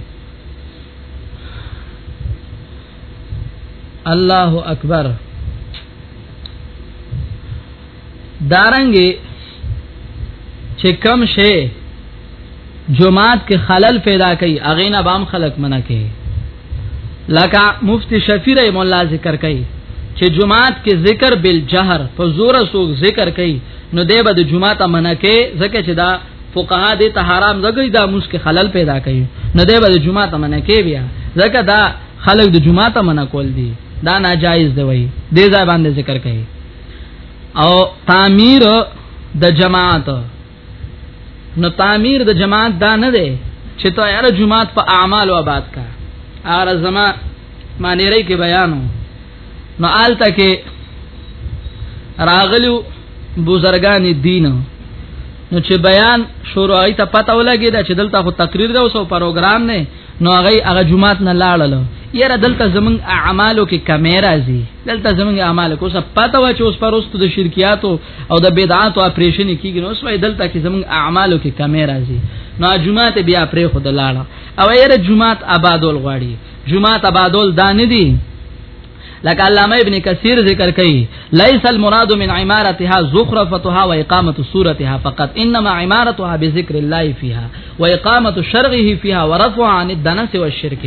الله اکبر دارنګي چې کم شي جماعت کې خلل پیدا کوي اغه نه بام خلق منع کوي لکه مفتی شفیع رحم الله ذکر کوي چې جماعت کې ذکر بالجهر په زور سوق ذکر کوي نو دی به د جمعه ته منکه ځکه چې دا فقها دې ته حرام زګي دا موږ کې خلل پیدا کوي نه دی به د جمعه ته منه کې بیا ځکه دا خلک د جمعه ته منه کول دي دا ناجایز دی وای دې ځای باندې ذکر کوي او تعمیر د جماعت نو تعمیر د جماعت دا نه دی چې ته یاره جماعت په اعمال و آباد کا ار زما معنی ری کې بیانو نو آلته کې راغلو بزرګان دین نو چې بیان شروع ایت پته ولګی دا چې دلته خو تقریر دا اوسو پروګرام نه نو هغه هغه جمعات نه لاړل یره دلته زمون اعمالو کې کیمرا زی دلته زمون اعمال کو څه پته و چې اوس پروست د شرکیاتو او د بدعاتو اپریشن کیږي نو اوس وای دلته کې زمون اعمالو کې کیمرا زی نو جمعات بیا پرې خود لاړه او یره جمعات آبادول غواړي جمعه تبادل دا نه دي لکه علامه ابن کثیر ذکر کوي ليس المراد من عمارتها زخرفتها واقامه صورتها فقط انما عمارتها بذكر الله فيها واقامه شرعه فيها ورفع عن الدنس والشرك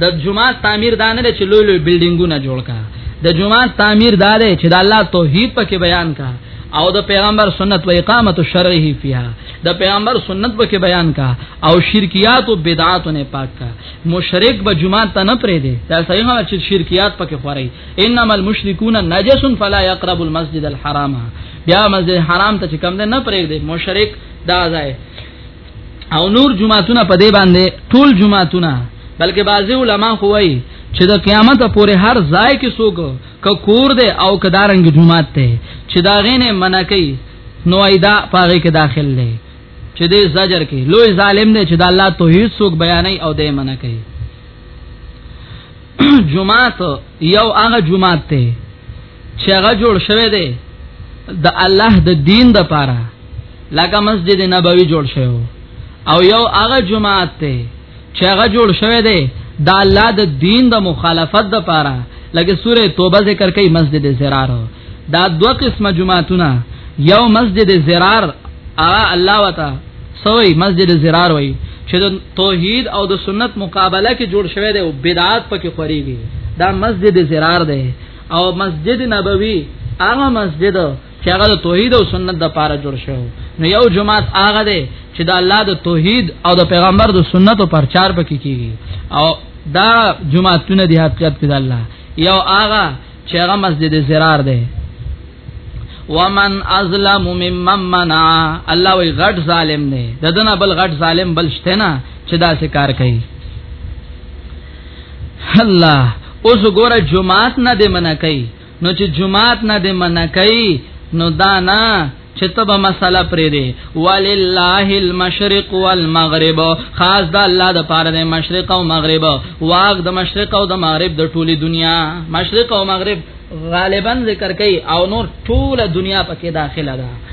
د جمعه تعمیر دانه چې لوی لوی بلډینګونه جوړ کا د جمعه تعمیر دار چې د الله توحید پکې بیان کا او د پیغمبر سنت و اقامت شرعه فیها د پیغمبر سنت پکې بیان کا او شرکیات او بدعات نه پاک کا مشرک به جمعه ته نه پرې دی دا صحیح خبر چې شرکیات پکې خوري انما المشركون نجس فلا يقرب المسجد الحرام بیا مسجد حرام ته چې کم نه پرې دی مشرک دا ځای او نور جمعهونه په دې باندې ټول جمعهونه بلکې بعضي علما خو وایي چې د قیامت پورې هر ځای کې څوک ک کور دی او کدارنګ جمعه ته چې دا غینه منکې نو ایدا پاره کې داخل دی چې دې زجر کې لوی ظالم دی چې د الله توحید څوک بیانې او دې منع کوي جمعات یو هغه جمعات ته چې هغه جوړ شوی دی د الله د دین د پاره لکه مسجد نبوي جوړ شوی او یو هغه جمعات ته چې هغه جوړ شوی دی د الله د دین د مخالفت د پاره لکه سوره توبه ذکر کوي مسجد زرار دا دوه قسمه جمعهتونه یو مسجد زرار ا الله وتا سوی مسجد زرار وای چې د توحید او د سنت مقابله کې جوړ شوی دی او بدعات پکې خوريږي دا مسجد زرار دی او مسجد نبوي هغه مسجد چې هغه د توحید او سنت د پاره جوړ شو نو یو جماعت هغه دی چې د الله د توحید او د پیغمبر د سنت او پرچار پکې کیږي او دا جماعتونه دی حقیقت کې د الله یو هغه چې هغه مسجد زرار دی ومن ازلم ممن منع الله وی غټ ظالم دی ددنه بل غټ ظالم بل شته نه چې دا څه کار کوي الله اوس ګوره جماعت نه دی منع کوي نو چې جمعات نه دې منکای نو دانا چې تبه مسله پرې دی ولله المشرق والمغرب خاص د الله د پاره د مشرق او مغرب واغ د مشرق او د مغرب د ټوله دنیا مشرق او مغرب غالبا ذکر کوي او نور ټوله دنیا پکې داخله ده دا.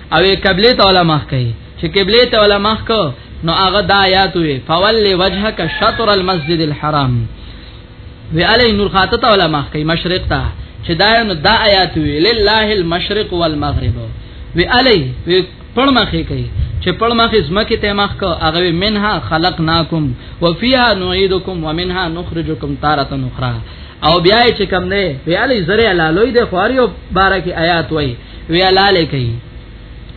او قبله ته ولا مخ کوي چې قبله ته ولا مخ کو نو هغه د آیات وي فول وجهک شطر المسجد الحرام وی علی نور خاطه ته ولا مخ کوي مشرق ته چې دا نو دا آیات وی لله المشرق والمغرب وی علی وی پړ مخې کوي چې پړ مخې زمکه ته مخ کو هغه منها خلقناکم وفيها نعيدكم ومنها نخرجكم تارة اخرى او بیا چې کم نه وی علی زره علالوی د خواري او بارکه آیات وای وی حلال کوي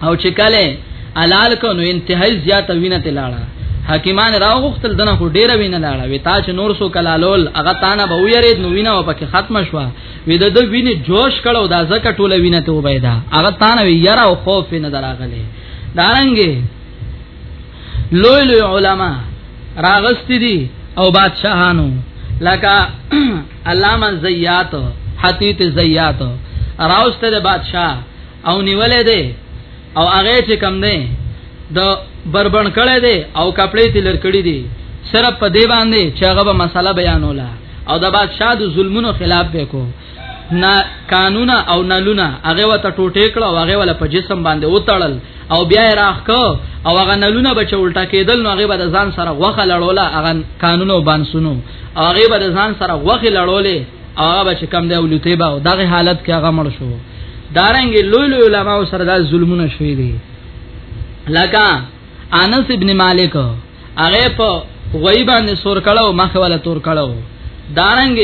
او چې کله حلال کو نو انتهائی زیاته وینه تلاړه حکیمان راغختل دنه خو ډیره وینه لاړه وی تا چې نور سو کلالول هغه تانه به ویرید نو وینه او پکې ختم شوه وی د د وینه جوش کړو دا زکه ټوله وینه ته وبیدا هغه تانه وی یرا او خوف نه دراغله دارنګي لوی لوی علما راغست دي او بادشاهانو لکه علامه زیات حتیت زیات راوسته د بادشاہ او نیولې دی او هغه چې کم دی د بربند کړي دی او کپړې تلر کړي دی صرف په دی باندې چې هغه به مسله بیانوله او د بادشاہ د ظلمونو خلاف به کو نا قانون او نلونه هغه وته ټوټه کړه او هغه ولا په جسم باندې وتړل او بیا راخ کو او هغه نلونه بچ الټا کېدل نو هغه به ځان سره غوخه لړوله هغه قانون او بانسونو هغه به ځان سره وخه لړولې هغه به چې کم دی ولته به دغه حالت کې هغه مړ شو دارنګ لوی لوی علما سره دا ظلمونه شوې دي لکه انس ابن مالک هغه په غوی باندې سور کړو مخه ولا تور کړو دارنګ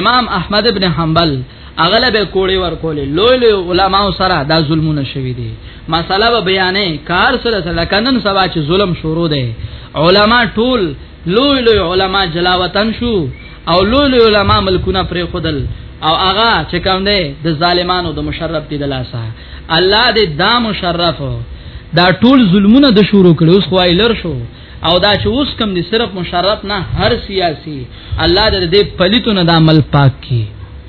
امام احمد ابن حنبل اغلب کوړی ور کولې لوی لوی علما سره دا ظلمونه شوې دي مساله بیانې کار سره لکنن سبا چې ظلم شروع دی علما ټول لوی لوی علما جلا وطن شو او لوی لوی علما ملکونه پرې خودل او هغه چې کوم دی د ظالمانو د مشرف دی د لاسه الله دې دا مشرف دا ټول ظلمونه د شروع کړي اوس خوای لر شو او دا چې اوس کم دي صرف مشرف نه هر سیاسي الله دې دې پلیتونه د عمل پاک کی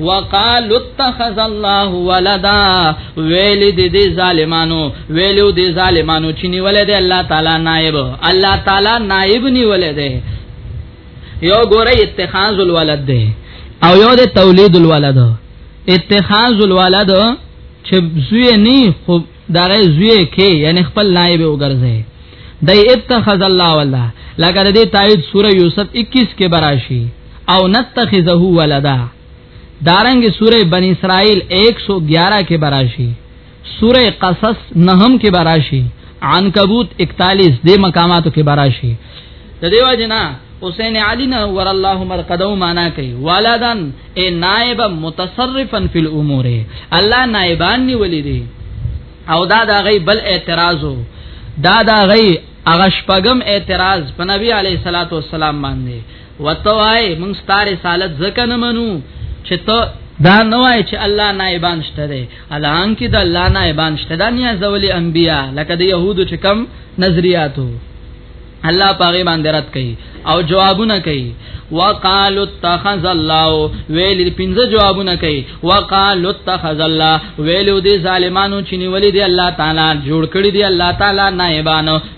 وقالوا اتخذ الله ولدا ویل دي دي ظالمانو ویلو دي ظالمانو چې نیولې دي الله تعالی نائب الله تعالی نائب نیولې دي یو ګوره اتخاذ الولد دي او یو د تولید الولد اتخاذ الولد چې زوی نه خو دغه زوی کې یعنی خپل نائب وګرځي دای اتخذ الله والله لکه د دې تایید سوره یوسف 21 کې براشي او نتخذه ولدا دارنګ سوره بنی اسرائیل 111 کې براشي سوره قصص نهم کې براشي عنکبوت 41 د مقاماتو کې براشي د دیو جنا حسین علی نه ور الله مرقدو معنا کوي ولدن اے نائب متصرفا فی الامور الله نائبان نیولې دي او دا دا غي بل اعتراضو دا دا غي اغشپغم اعتراض په نبی علی صلوات و سلام باندې وتوای موږ ستاره رسالت زکه نه منو چې ته دا نه وای چې الله نائبان شته دی الان کې د الله نائبان شته دا نه ځولې انبیا لکه د يهودو چې کم نظریاتو الله پاغه باندې رات کوي او جوابونه کوي وقالو اتخذ الله ویل پنځه جوابونه کوي وقالو اتخذ الله ویلو دي ظالمانو چې نیولې دي الله تعالی جوړ کړی دي الله تعالی نائبانو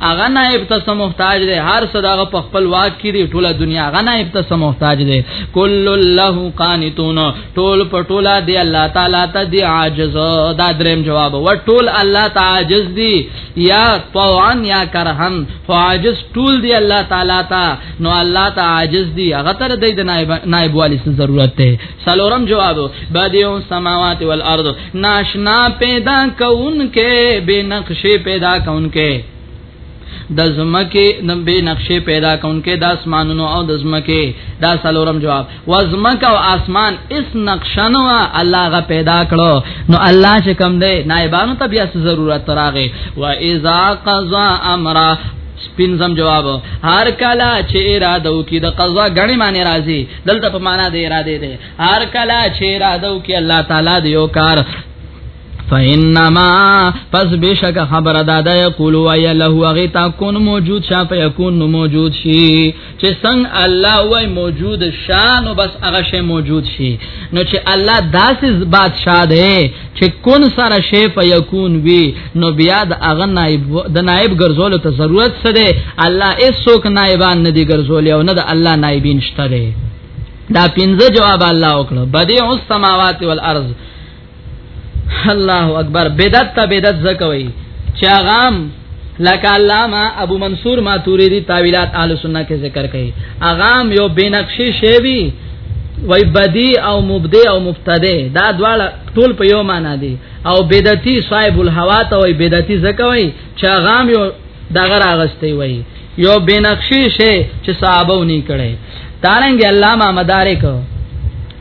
هغه نائب ته محتاج دی هر څه دغه په خپل واک کې دی ټوله دنیا هغه نائب ته محتاج دی کل له قانتون ټول په ټوله دی الله تعالی ته دی عاجز دا دریم جواب و ټول الله ته عاجز دی یا طوعا یا کرهن خو عاجز ټول دی الله تعالی ته نو الله ته عاجز دی هغه تر دی نائب نائب والی ضرورت ته سلورم جواب بدیو سماوات والارض ناشنا پیدا کون کې بے نقشې پیدا کون کې د زمکه د بے نقشې پیدا کون کې د اسمانونو او د زمکه دا سلورم جواب و زمکه او اسمان اس نقشنو الله غ پیدا کړو نو الله چې کم دی نایبانو ته بیا ضرورت راغې و اذا قضا امر پنځم جواب هر کله چې اراده وکي د قضا غني معنی راځي دلته په معنا د اراده ده هر کلا چې را دو کې الله تعالی دی یو کار فإنما پس بشک خبر دادا یقول وای له هغه تا کون موجود شا فیکون نو موجود شي چې څنګه الله وای موجود شا نو بس هغه شی موجود شي نو چې الله داسې بادشاہ دی چې کون سره شی فیکون وی نو بیا د هغه نائب د نائب ګرځولو ته ضرورت څه دی الله هیڅ څوک نائبان نه دی ګرځولي او نه د الله نائبین شته دی دا پنځه جواب الله وکړو بديع السماوات والارض الله اکبر بدعت ته بدعت زکوي چاغام لکه علامه ابو منصور ماتوریدی تاویلات اهل سنت کې ذکر کړي اغام یو بنقشي شیوی وای بدی او مبدع او مبتدع دا دواړه ټول په یو معنا دي او بدعتي صاحب الهوا ته وای بدعتي زکوي چا غام یو دغه راغستې وای یو بنقشي شي چې صحابه ونی کړي دارنګ علامه مدارک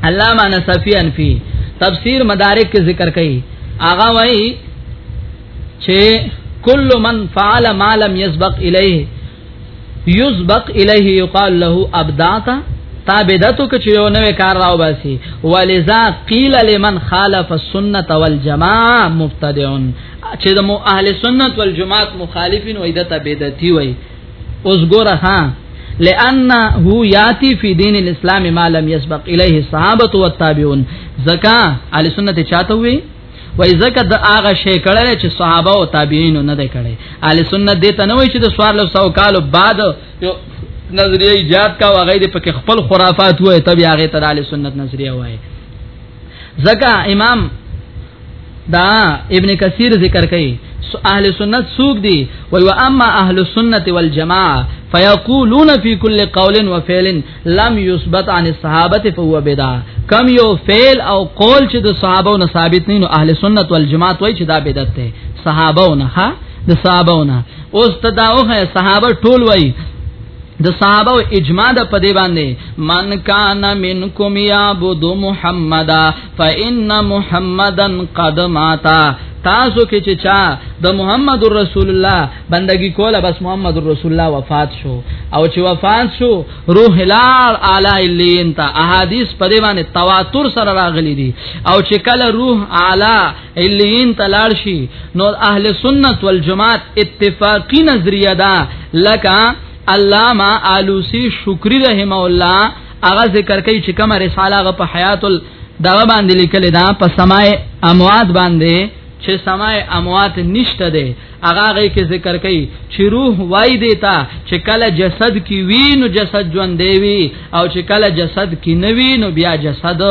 علامه نصفی انفی تفسیر مدارک کې ذکر کړي آغا وای چې کل من فعل ما لم يسبق الیه یسبق الیه یقال له ابدعت تابعدتو کې یو نوې کار راو باسي ولذا قیل لمن خالف السنه والجماعه مبتدع چې د اهل سنت والجماعت مخالفین وای د تابعدتی وای اوس ګوره ها لأن هو یاتی فی دین الاسلام ما لم یسبق الیه الصحابه والتابعون زکا اهل سنت چاته وی وای زکه د هغه شی کړل چې صحابه او تابعین نه دی کړی اهل سنت دې ته نه وای چې د سوار له سو کالو بعد یو نظریه ایجاد کا او غیر پکې خپل خرافات وای تبي هغه تر اهل سنت نظریه وای زکه امام دا ابن کثیر ذکر کوي اهل سنت سوق دي وای و اما اهل السنت والجماعه فيقولون في كل قول وفعل لم یثبت عن الصحابه فهو بدعه کم یو فعل او قول چې د صحابه نه ثابت نه نو اهل سنت والجماعت وای چې دا بدعت ده صحابه نه ها د صحابه نه اوس تداوه صحابه ټول وای د صحابه او اجماع د پدی باندې من کان منکم یعبد محمدا فإن محمدن قد ماتا تاسو کې چې چا د محمد رسول الله بندگی کوله بس محمد رسول الله وفات شو او چې وفات شو روح لار اعلی الین ته احادیث په دې باندې تواتر سره راغلي دي او چې کله روح اعلی الین ته لاړ شي نو اهل سنت والجماعت اتفاقی نظریه ده لکه علامه علوسی شکری رحم الله هغه ذکر کوي چې کومه رساله هغه په حیات ال دا باندې لیکل دا په سماع اموات باندې چې سماع اموات نشته ده هغه غي کې ذکر کوي چې روح وای دیتا چې کله جسد کې وی نو جسد ژوند دی وی او چې کله جسد کې نه وی نو بیا جسد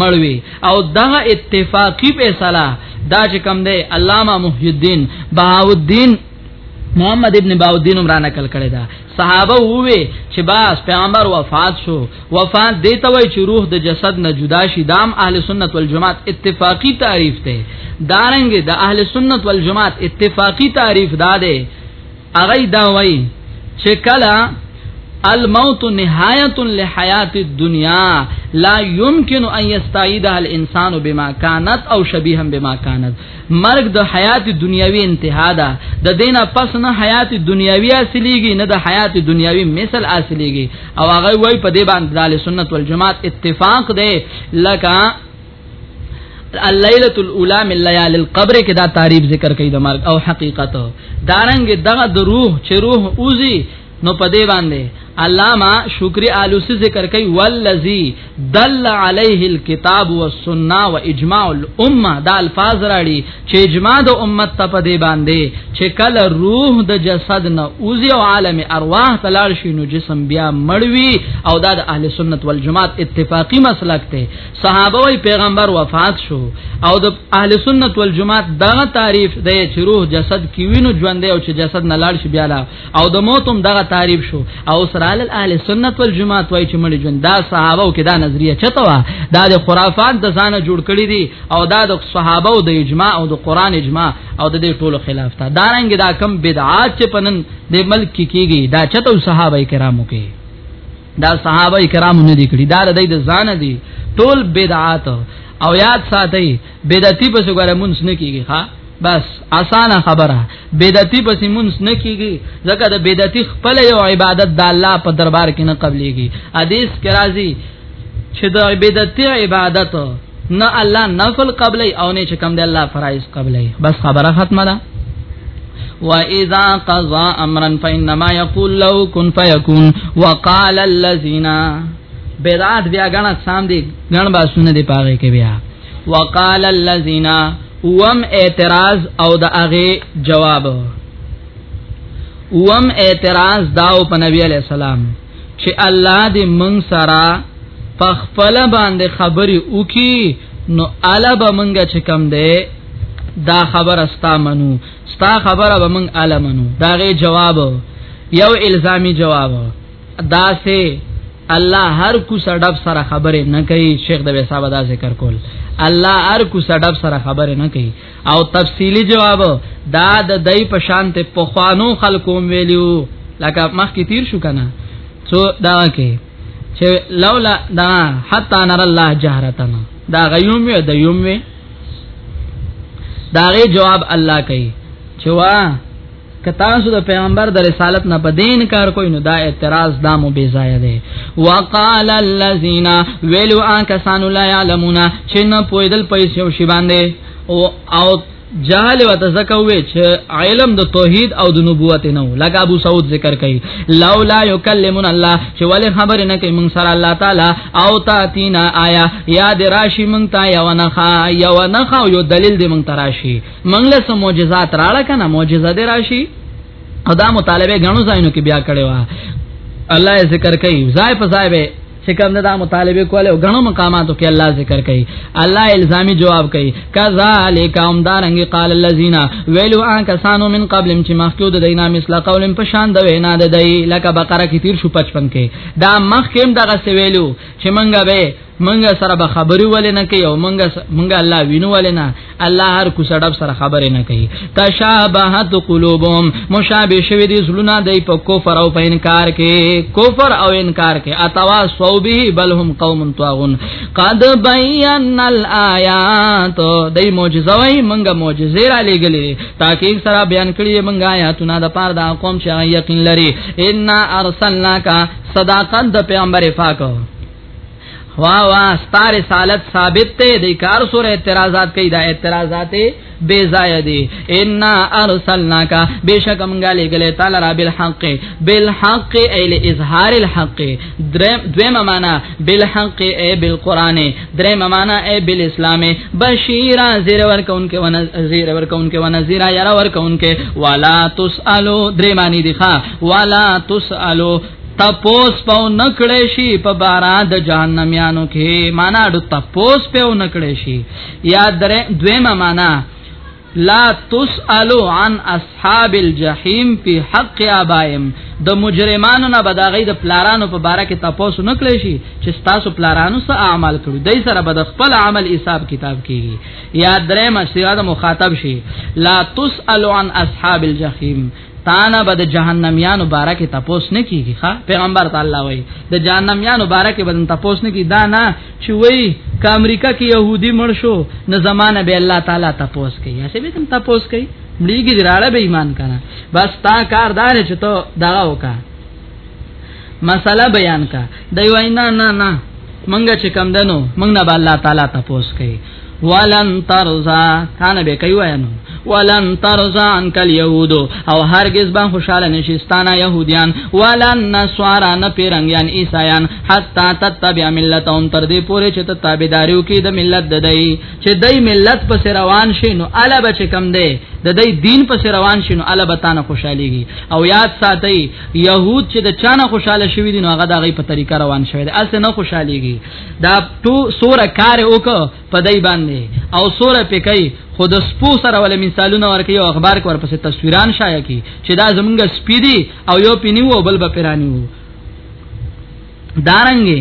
مړوي او دغه اتفاقی فیصله دا چې کوم دی علامه محی الدین بهاء الدین محمد ابن باودین عمران نقل کړی دا صحابه ووي چې باس پیغمبر وفات شو وفات دی ته وای چې روح د جسد نه جدا شي دام اهل سنت والجماعت اتفاقی تعریف ته دارنګ د دا اهل سنت والجماعت اتفاقی تعریف داده اغه دا وای چې کلا الموت نهایت لحیات الدنیا لا يمكن ان يستعيدها الانسان بما كانت او شبيها بما كانت مرګ د حیات دنیاوی انتها ده د دینه پس نه حیات دنیاوی اصليږي نه د حیات دنیاوی مثل اصليږي او هغه وای په دې باندې د سنت والجماعت اتفاق ده لکه الليله الاولى من ليالي القبر کې دا تعریف ذکر کړي د مرګ او حقیقت دارنګ دغه د روح چې روح اوزي نو په دې باندې علامه شکری آلوسی ذکر کوي والذي دل عليه الكتاب والسنه واجماع الامه دا الفاظ راړي چې اجماع د امت ته په دې باندې چې کله روح د جسد نه اوزي او عالم ارواح تلال شي نو جسم بیا مړوي او دا د اهل سنت والجماعت اتفاقی مسلک ته صحابه وی پیغمبر وفات شو او د اهل سنت والجماعت دا تعریف دی چې روح جسد کې وینو ژوند دی او چې جسد نه لاړ شي بیا لا او د موت هم دغه تعریف شو او سرال اهل سنت والجماعت وای چې مړ ژوند دا صحابه او کې دا نظریه چته وا دا د خرافات د ځانه جوړ کړی دي او دا د صحابه او د اجماع او د قران اجماع او د دې ټولو خلاف تا دا رنګ دا کم بدعات چې پنن د ملک کې کیږي دا چته صحابه کرامو کې دا صحابه کرام نه دي کړی دا د دې ځان دي ټول بدعات او یاد ساتي بدعتي په څیر مونږ نه کیږي ها بس اسانه خبره بدعتي پس مونږ نه کیږي ځکه د بدعتي خپل یو عبادت د الله په دربار کې نه قبليږي حدیث کې راځي چې د بدعتي عبادت نه الله نفل قبلې او نه چې کم دی الله فرایض قبلې بس خبره ختمه ده واذا قضى امرا فانما يقول له كن فيكون وقال الذين بدعت بیا غنا سام دي غن با سن دي پاغه کې بیا وقال الذين وم اعتراض او د اغه جواب وم اعتراض داو په نبی علی السلام چې الله دې مونږ سره په خپل باندې خبرې وکي نو الا به مونږ چې کم دی دا خبره ستا منو ستا خبره به مونږ الا منو دا غي جواب یو الزامی جواب دا سه الله هر کو سړب سره خبره نه کوي شیخ د وسابه دا ذکر کول الله هر کو سړب سره خبره نه کوي او تفصیلی جواب دا د دای په شان ته په خوانو خلکو ویلو لکه مخ کې تیر شو کنه سو دا کې چې لولا دا حتا نر الله جهرتن دا غیوم وی د یوم وی دا غي جواب الله کوي چې وا که تاسو د پیغمبر د رسالت نه په دین کار کوئ نو دا اعتراض دا مو بی ځای دی وقال الذين ولو ان كسان لا يعلمون چې نه پویدل پیسې او شی باندې او او جهل و تزکوي چې علم د توحید او د نبوت نه لکه ابو سعود ذکر کوي لولا یکلمون الله چې ولې خبر نه کوي مون سره الله تعالی او تاتینا آیا یاد راشي مون تا یو نه خا یو نه خا یو دلیل دې مون تراشي منګله سم معجزات راړه کنه معجزه دې راشي او دا مطالبه غنو ځایونو کې بیا کړي وا الله ذکر کوي ځای په ځای به چې کوم دا مطالبه کوله او غنو مقاماتو کې الله ذکر کوي الله الزامي جواب کوي کذالک هم دارنګ قال الذين ویلو ان کسانو من قبل چې مخکود دینا مثل قولم په شان د وینا د دی لکه بقره کې تیر شو 55 کې دا مخکیم دغه سویلو چې منګه به منګه سره به خبري ولې نه کوي او منګه منګه الله وینو ولې نه الله هر کو سړب سره خبرې نه کوي تشابهت قلوبهم مشابه شوی دي زلونا دای په کفر او په انکار کې کفر او انکار کې اتوا صوبه بل هم قوم طاغون قد بین الایات دای معجزه وای منګه معجزه را لګلې تاکي سره بیان کړی منګه آیاتونه د پاره دا قوم چې یقین لري ان ارسلناک صداقت د پیغمبر پاک وا وا ستاره رسالت ثابت ته د کار سره اعتراضات کوي دا اعتراضات بے ضای دی ان ارسلناک بشک مونږه لګلې تعالی را بالحق بالحق ال اظهار الحق دویمه معنا بالحق ای بالقران دریمه معنا ای بالاسلام بشیرا زیر ورکونکې ون زیر ورکونکې ون زیر یرا ورکونکې ولا تسالو دریمانی دی ښا ولا تسالو تپوس په نکړې شي په بارا د جهنميانو کې معنا د تپوس په نکړې شي یا درې دویمه معنا لا تسالو عن اصحاب الجحیم فی حق ابائم د مجرمانو نه بداغی د پلارانو په باره کې تاسو نکړی شي چې تاسو پلارانو سره اعمال کړو دای سره بد خپل عمل حساب کتاب کیږي یا درې مشیاد مخاطب شي لا تسالو عن اصحاب الجحیم تانا بد جهنميان مبارک تپوس نه کیږي ښا پیغمبر تعالی وای د جهنميان مبارک بدن تپوس نه کی دا نه چې وای ک امریکا کې يهودي مړ شو نه زمانه به الله تعالی تپوس کوي یا سه به تم تپوس کوي مړیږي دراړه به ایمان کنه بس تا کاردار چې ته دا وکا مساله بیان کا دی وینا نه نه منګه چې کم دنو منګ نه الله تعالی تاسو کوي ولن ترزا کان به کوي وینو ولن ترزا ان کل يهود او هرگز به خوشاله نشستانه يهوديان ولن نسوارا نه پیرنګيان عيسایان حتا تتبع ملتهم تر دې پورې چې تابعداریو کې د ملت ددای چې دای ملت پس روان شي نو الا بچ کم دی د دې دین پس روان شي نو الا بتانه خوشاليږي او یاد ساتي يهود چې د چانه خوشاله شوی دي نو هغه د غي په طریقه روان شوی دی اصل نه خوشاليږي دا ټو سوره کار وک په دای باندې او سوره په کوي خود سپو سره ول مثالونه ورکي او اخبار کو ورپسې تصویران شایع کی چې دا زمونږ سپی دي او یو پینی وو بل به پیرانی وو دارنګي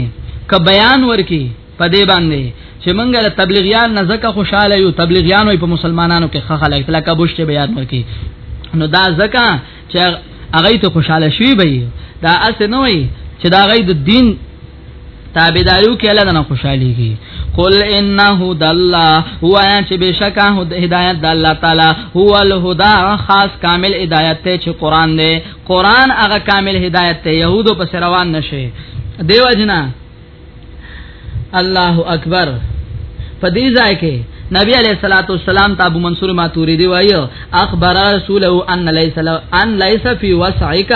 ک بیان ورکی په دې باندې چې مونږ له تبلیغیان نه زکه خوشاله یو تبلیغیان وي په مسلمانانو کې خخه لکه بوشته بیان ورکی نو دا زکه چې هغه ته خوشاله شي به دا اسه نه وي چې دا غي د دین تابعداریو کې الله نه خوشحالي کی قل انه هدى الله هو چې بشکا هدایت د الله تعالی هو الهدى خاص کامل هدایت ته چې قران دی قران هغه کامل هدایت ته يهودو پس روان نشي دیو جنا الله اکبر په دې ځای کې نبی علیہ الصلوۃ والسلام ته ابو منصور ماتوریدی وایو اخبر رسول ان ليس ان ليس في وسعك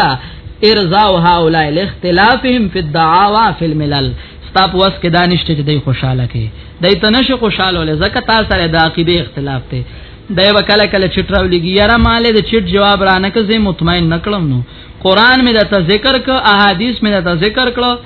ارزاء هؤلاء لاختلافهم في الدعاوى في الملل ستاپ وس کې دانشته چې دای خوشاله کې دای تنش خوشاله ولې زکه تاسو سره د عقیده اختلاف ته دای وکاله کله چې ټراو لګي یاره مالې د چټ جواب رانه که زه مطمئن نکړم نو قران مې د ذکر ک احادیث مې د ذکر کړو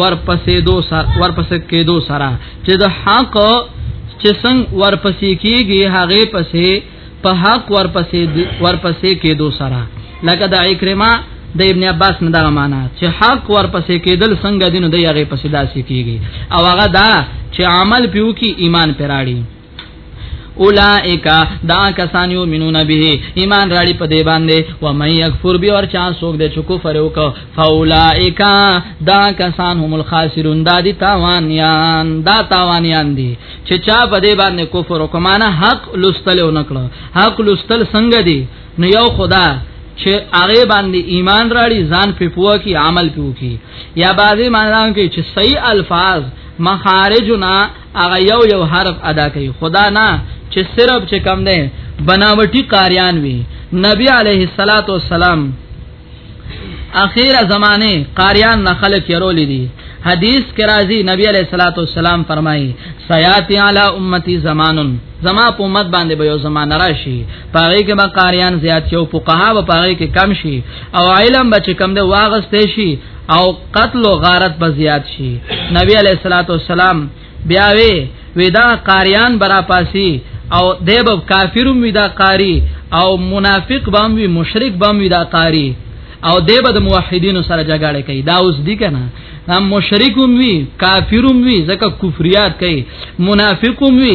ورپسې دو سره ورپسې کېدو سره چې د حق چې څنګه ورپسې کېږي هغه پسې په حق ورپسې ورپسې کېدو سره لکه د اکرما د ابن عباس نه دا معنا چې حق ورپسې کېدل څنګه دین د یغه پسې داسې کېږي او هغه دا چې عمل پیو کې ایمان پراړي اولائک دا کسان یؤمنون به ایمان راړي په دی باندې و مې یکفر به اور چا سوګ د چکو فرو کو فاولائک دا کسان هم الخاسرون دا دي تاوانیان دا تاوانیان دي چې چا په دی باندې کفر وکمانه حق لستل او نکړه حق لستل څنګه دي نو یو خدا چې هغه باندې ایمان راړي ځان په پوه کې عمل پوه کې یا بعضی معنی کې چې صحیح الفاظ مخارجنا هغه یو یو حرف ادا کوي خدا نه چې صرف چې کم نه بناوټي قاریان وي نبی علیه الصلاۃ والسلام اخیره زمانه قاریان نه خلق يرول دي حدیث کې راځي نبی علیہ الصلوۃ والسلام فرمایي سیاتی علی امتی زمانن زما په امت باندې به یو زمان راشي پاره کې به قاریان زیات شي او فقها به پاره کې کم شي او علم به چې کم دی واغستې شي او قتل او غارت به زیات شي نبی علیہ الصلوۃ والسلام بیا وی ودا قاریان برا پاسی او دیب کافرم ودا قاری او منافق بام وی مشرک بام ودا قاری او دیب د موحدین سره جګړه کوي دا اوس دی کنه هم مشرکوم وی کافروم وی زکه کفریات کوي منافقوم وی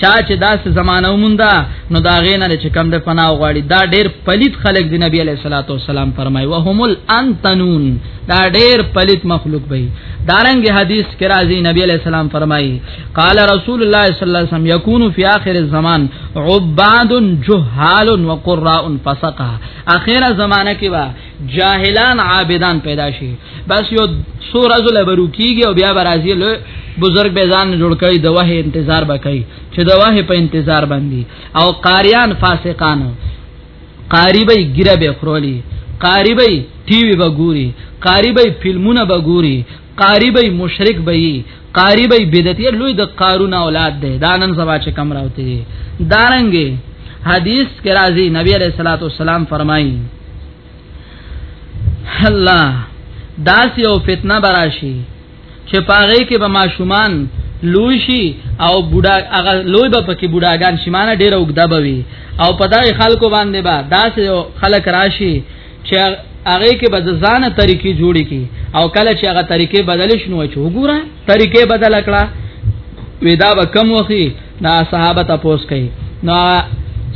چا چې داسې زمانہ ومندا نو دا غینه چې کم د پناه غواړي دا ډېر پلیت خلق دی نبی علیہ الصلوۃ والسلام فرمایي وهم الانتنون دا ډېر پلیت مخلوق وي دارنګ حدیث کې راځي نبی علیہ السلام فرمایي قال رسول الله صلی الله علیه وسلم یکون فی اخر الزمان عباد جهال وقراء فسقه اخر زمانہ کې با جاهلان عابدان پیدا شي بس یو سور ازل برو کیږي او بیا برازي له بزرگ به ځان جوړ کړي د وه انتظار به کوي چې د وه په انتظار باندې او قاریان فاسقان قاری به ګیره به خورولي قاری به ټي وي به ګوري قاری به فلمونه به ګوري قاری به مشرک به قاری به بدعتي لوی د قارون اولاد دی دا نن سبا چې کم راوته دي دارنګي حدیث کې راځي نبی عليه الصلاه والسلام فرمایي الله داس یو فتنه براشي چې پاره کې به ماشومان لوی شي او بوډا هغه لوی به پکې بوډاګان شي معنی ډېر وګدا بوي او پدای خلکو باندې با داس یو خلک راشي چې هغه کې به ځانه طریقې جوړې کی او کله چې هغه طریقې بدل شنو چې وګوره طریقې بدل کړه ودا به کم وخی دا صحابه تاسو کوي نو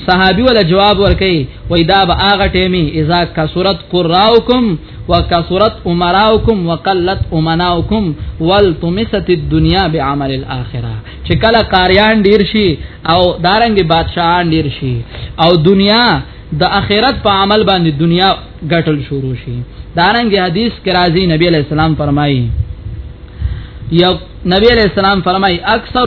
صحابي ولا جواب ورکي وای دا به هغه ټیمی اذا کثرت قراؤکم وکثرت امراؤکم وقلت امناؤکم والتمست الدنيا بعمل الاخره چې کله قاریان ډیر شي او دارنګ بادشاہان ډیر شي او دنیا د اخرت په عمل باندې دنیا ګټل شروع شي دارنګ حدیث کې راځي نبی علیہ السلام فرمایي یو نبی علیہ السلام فرمایي اکثر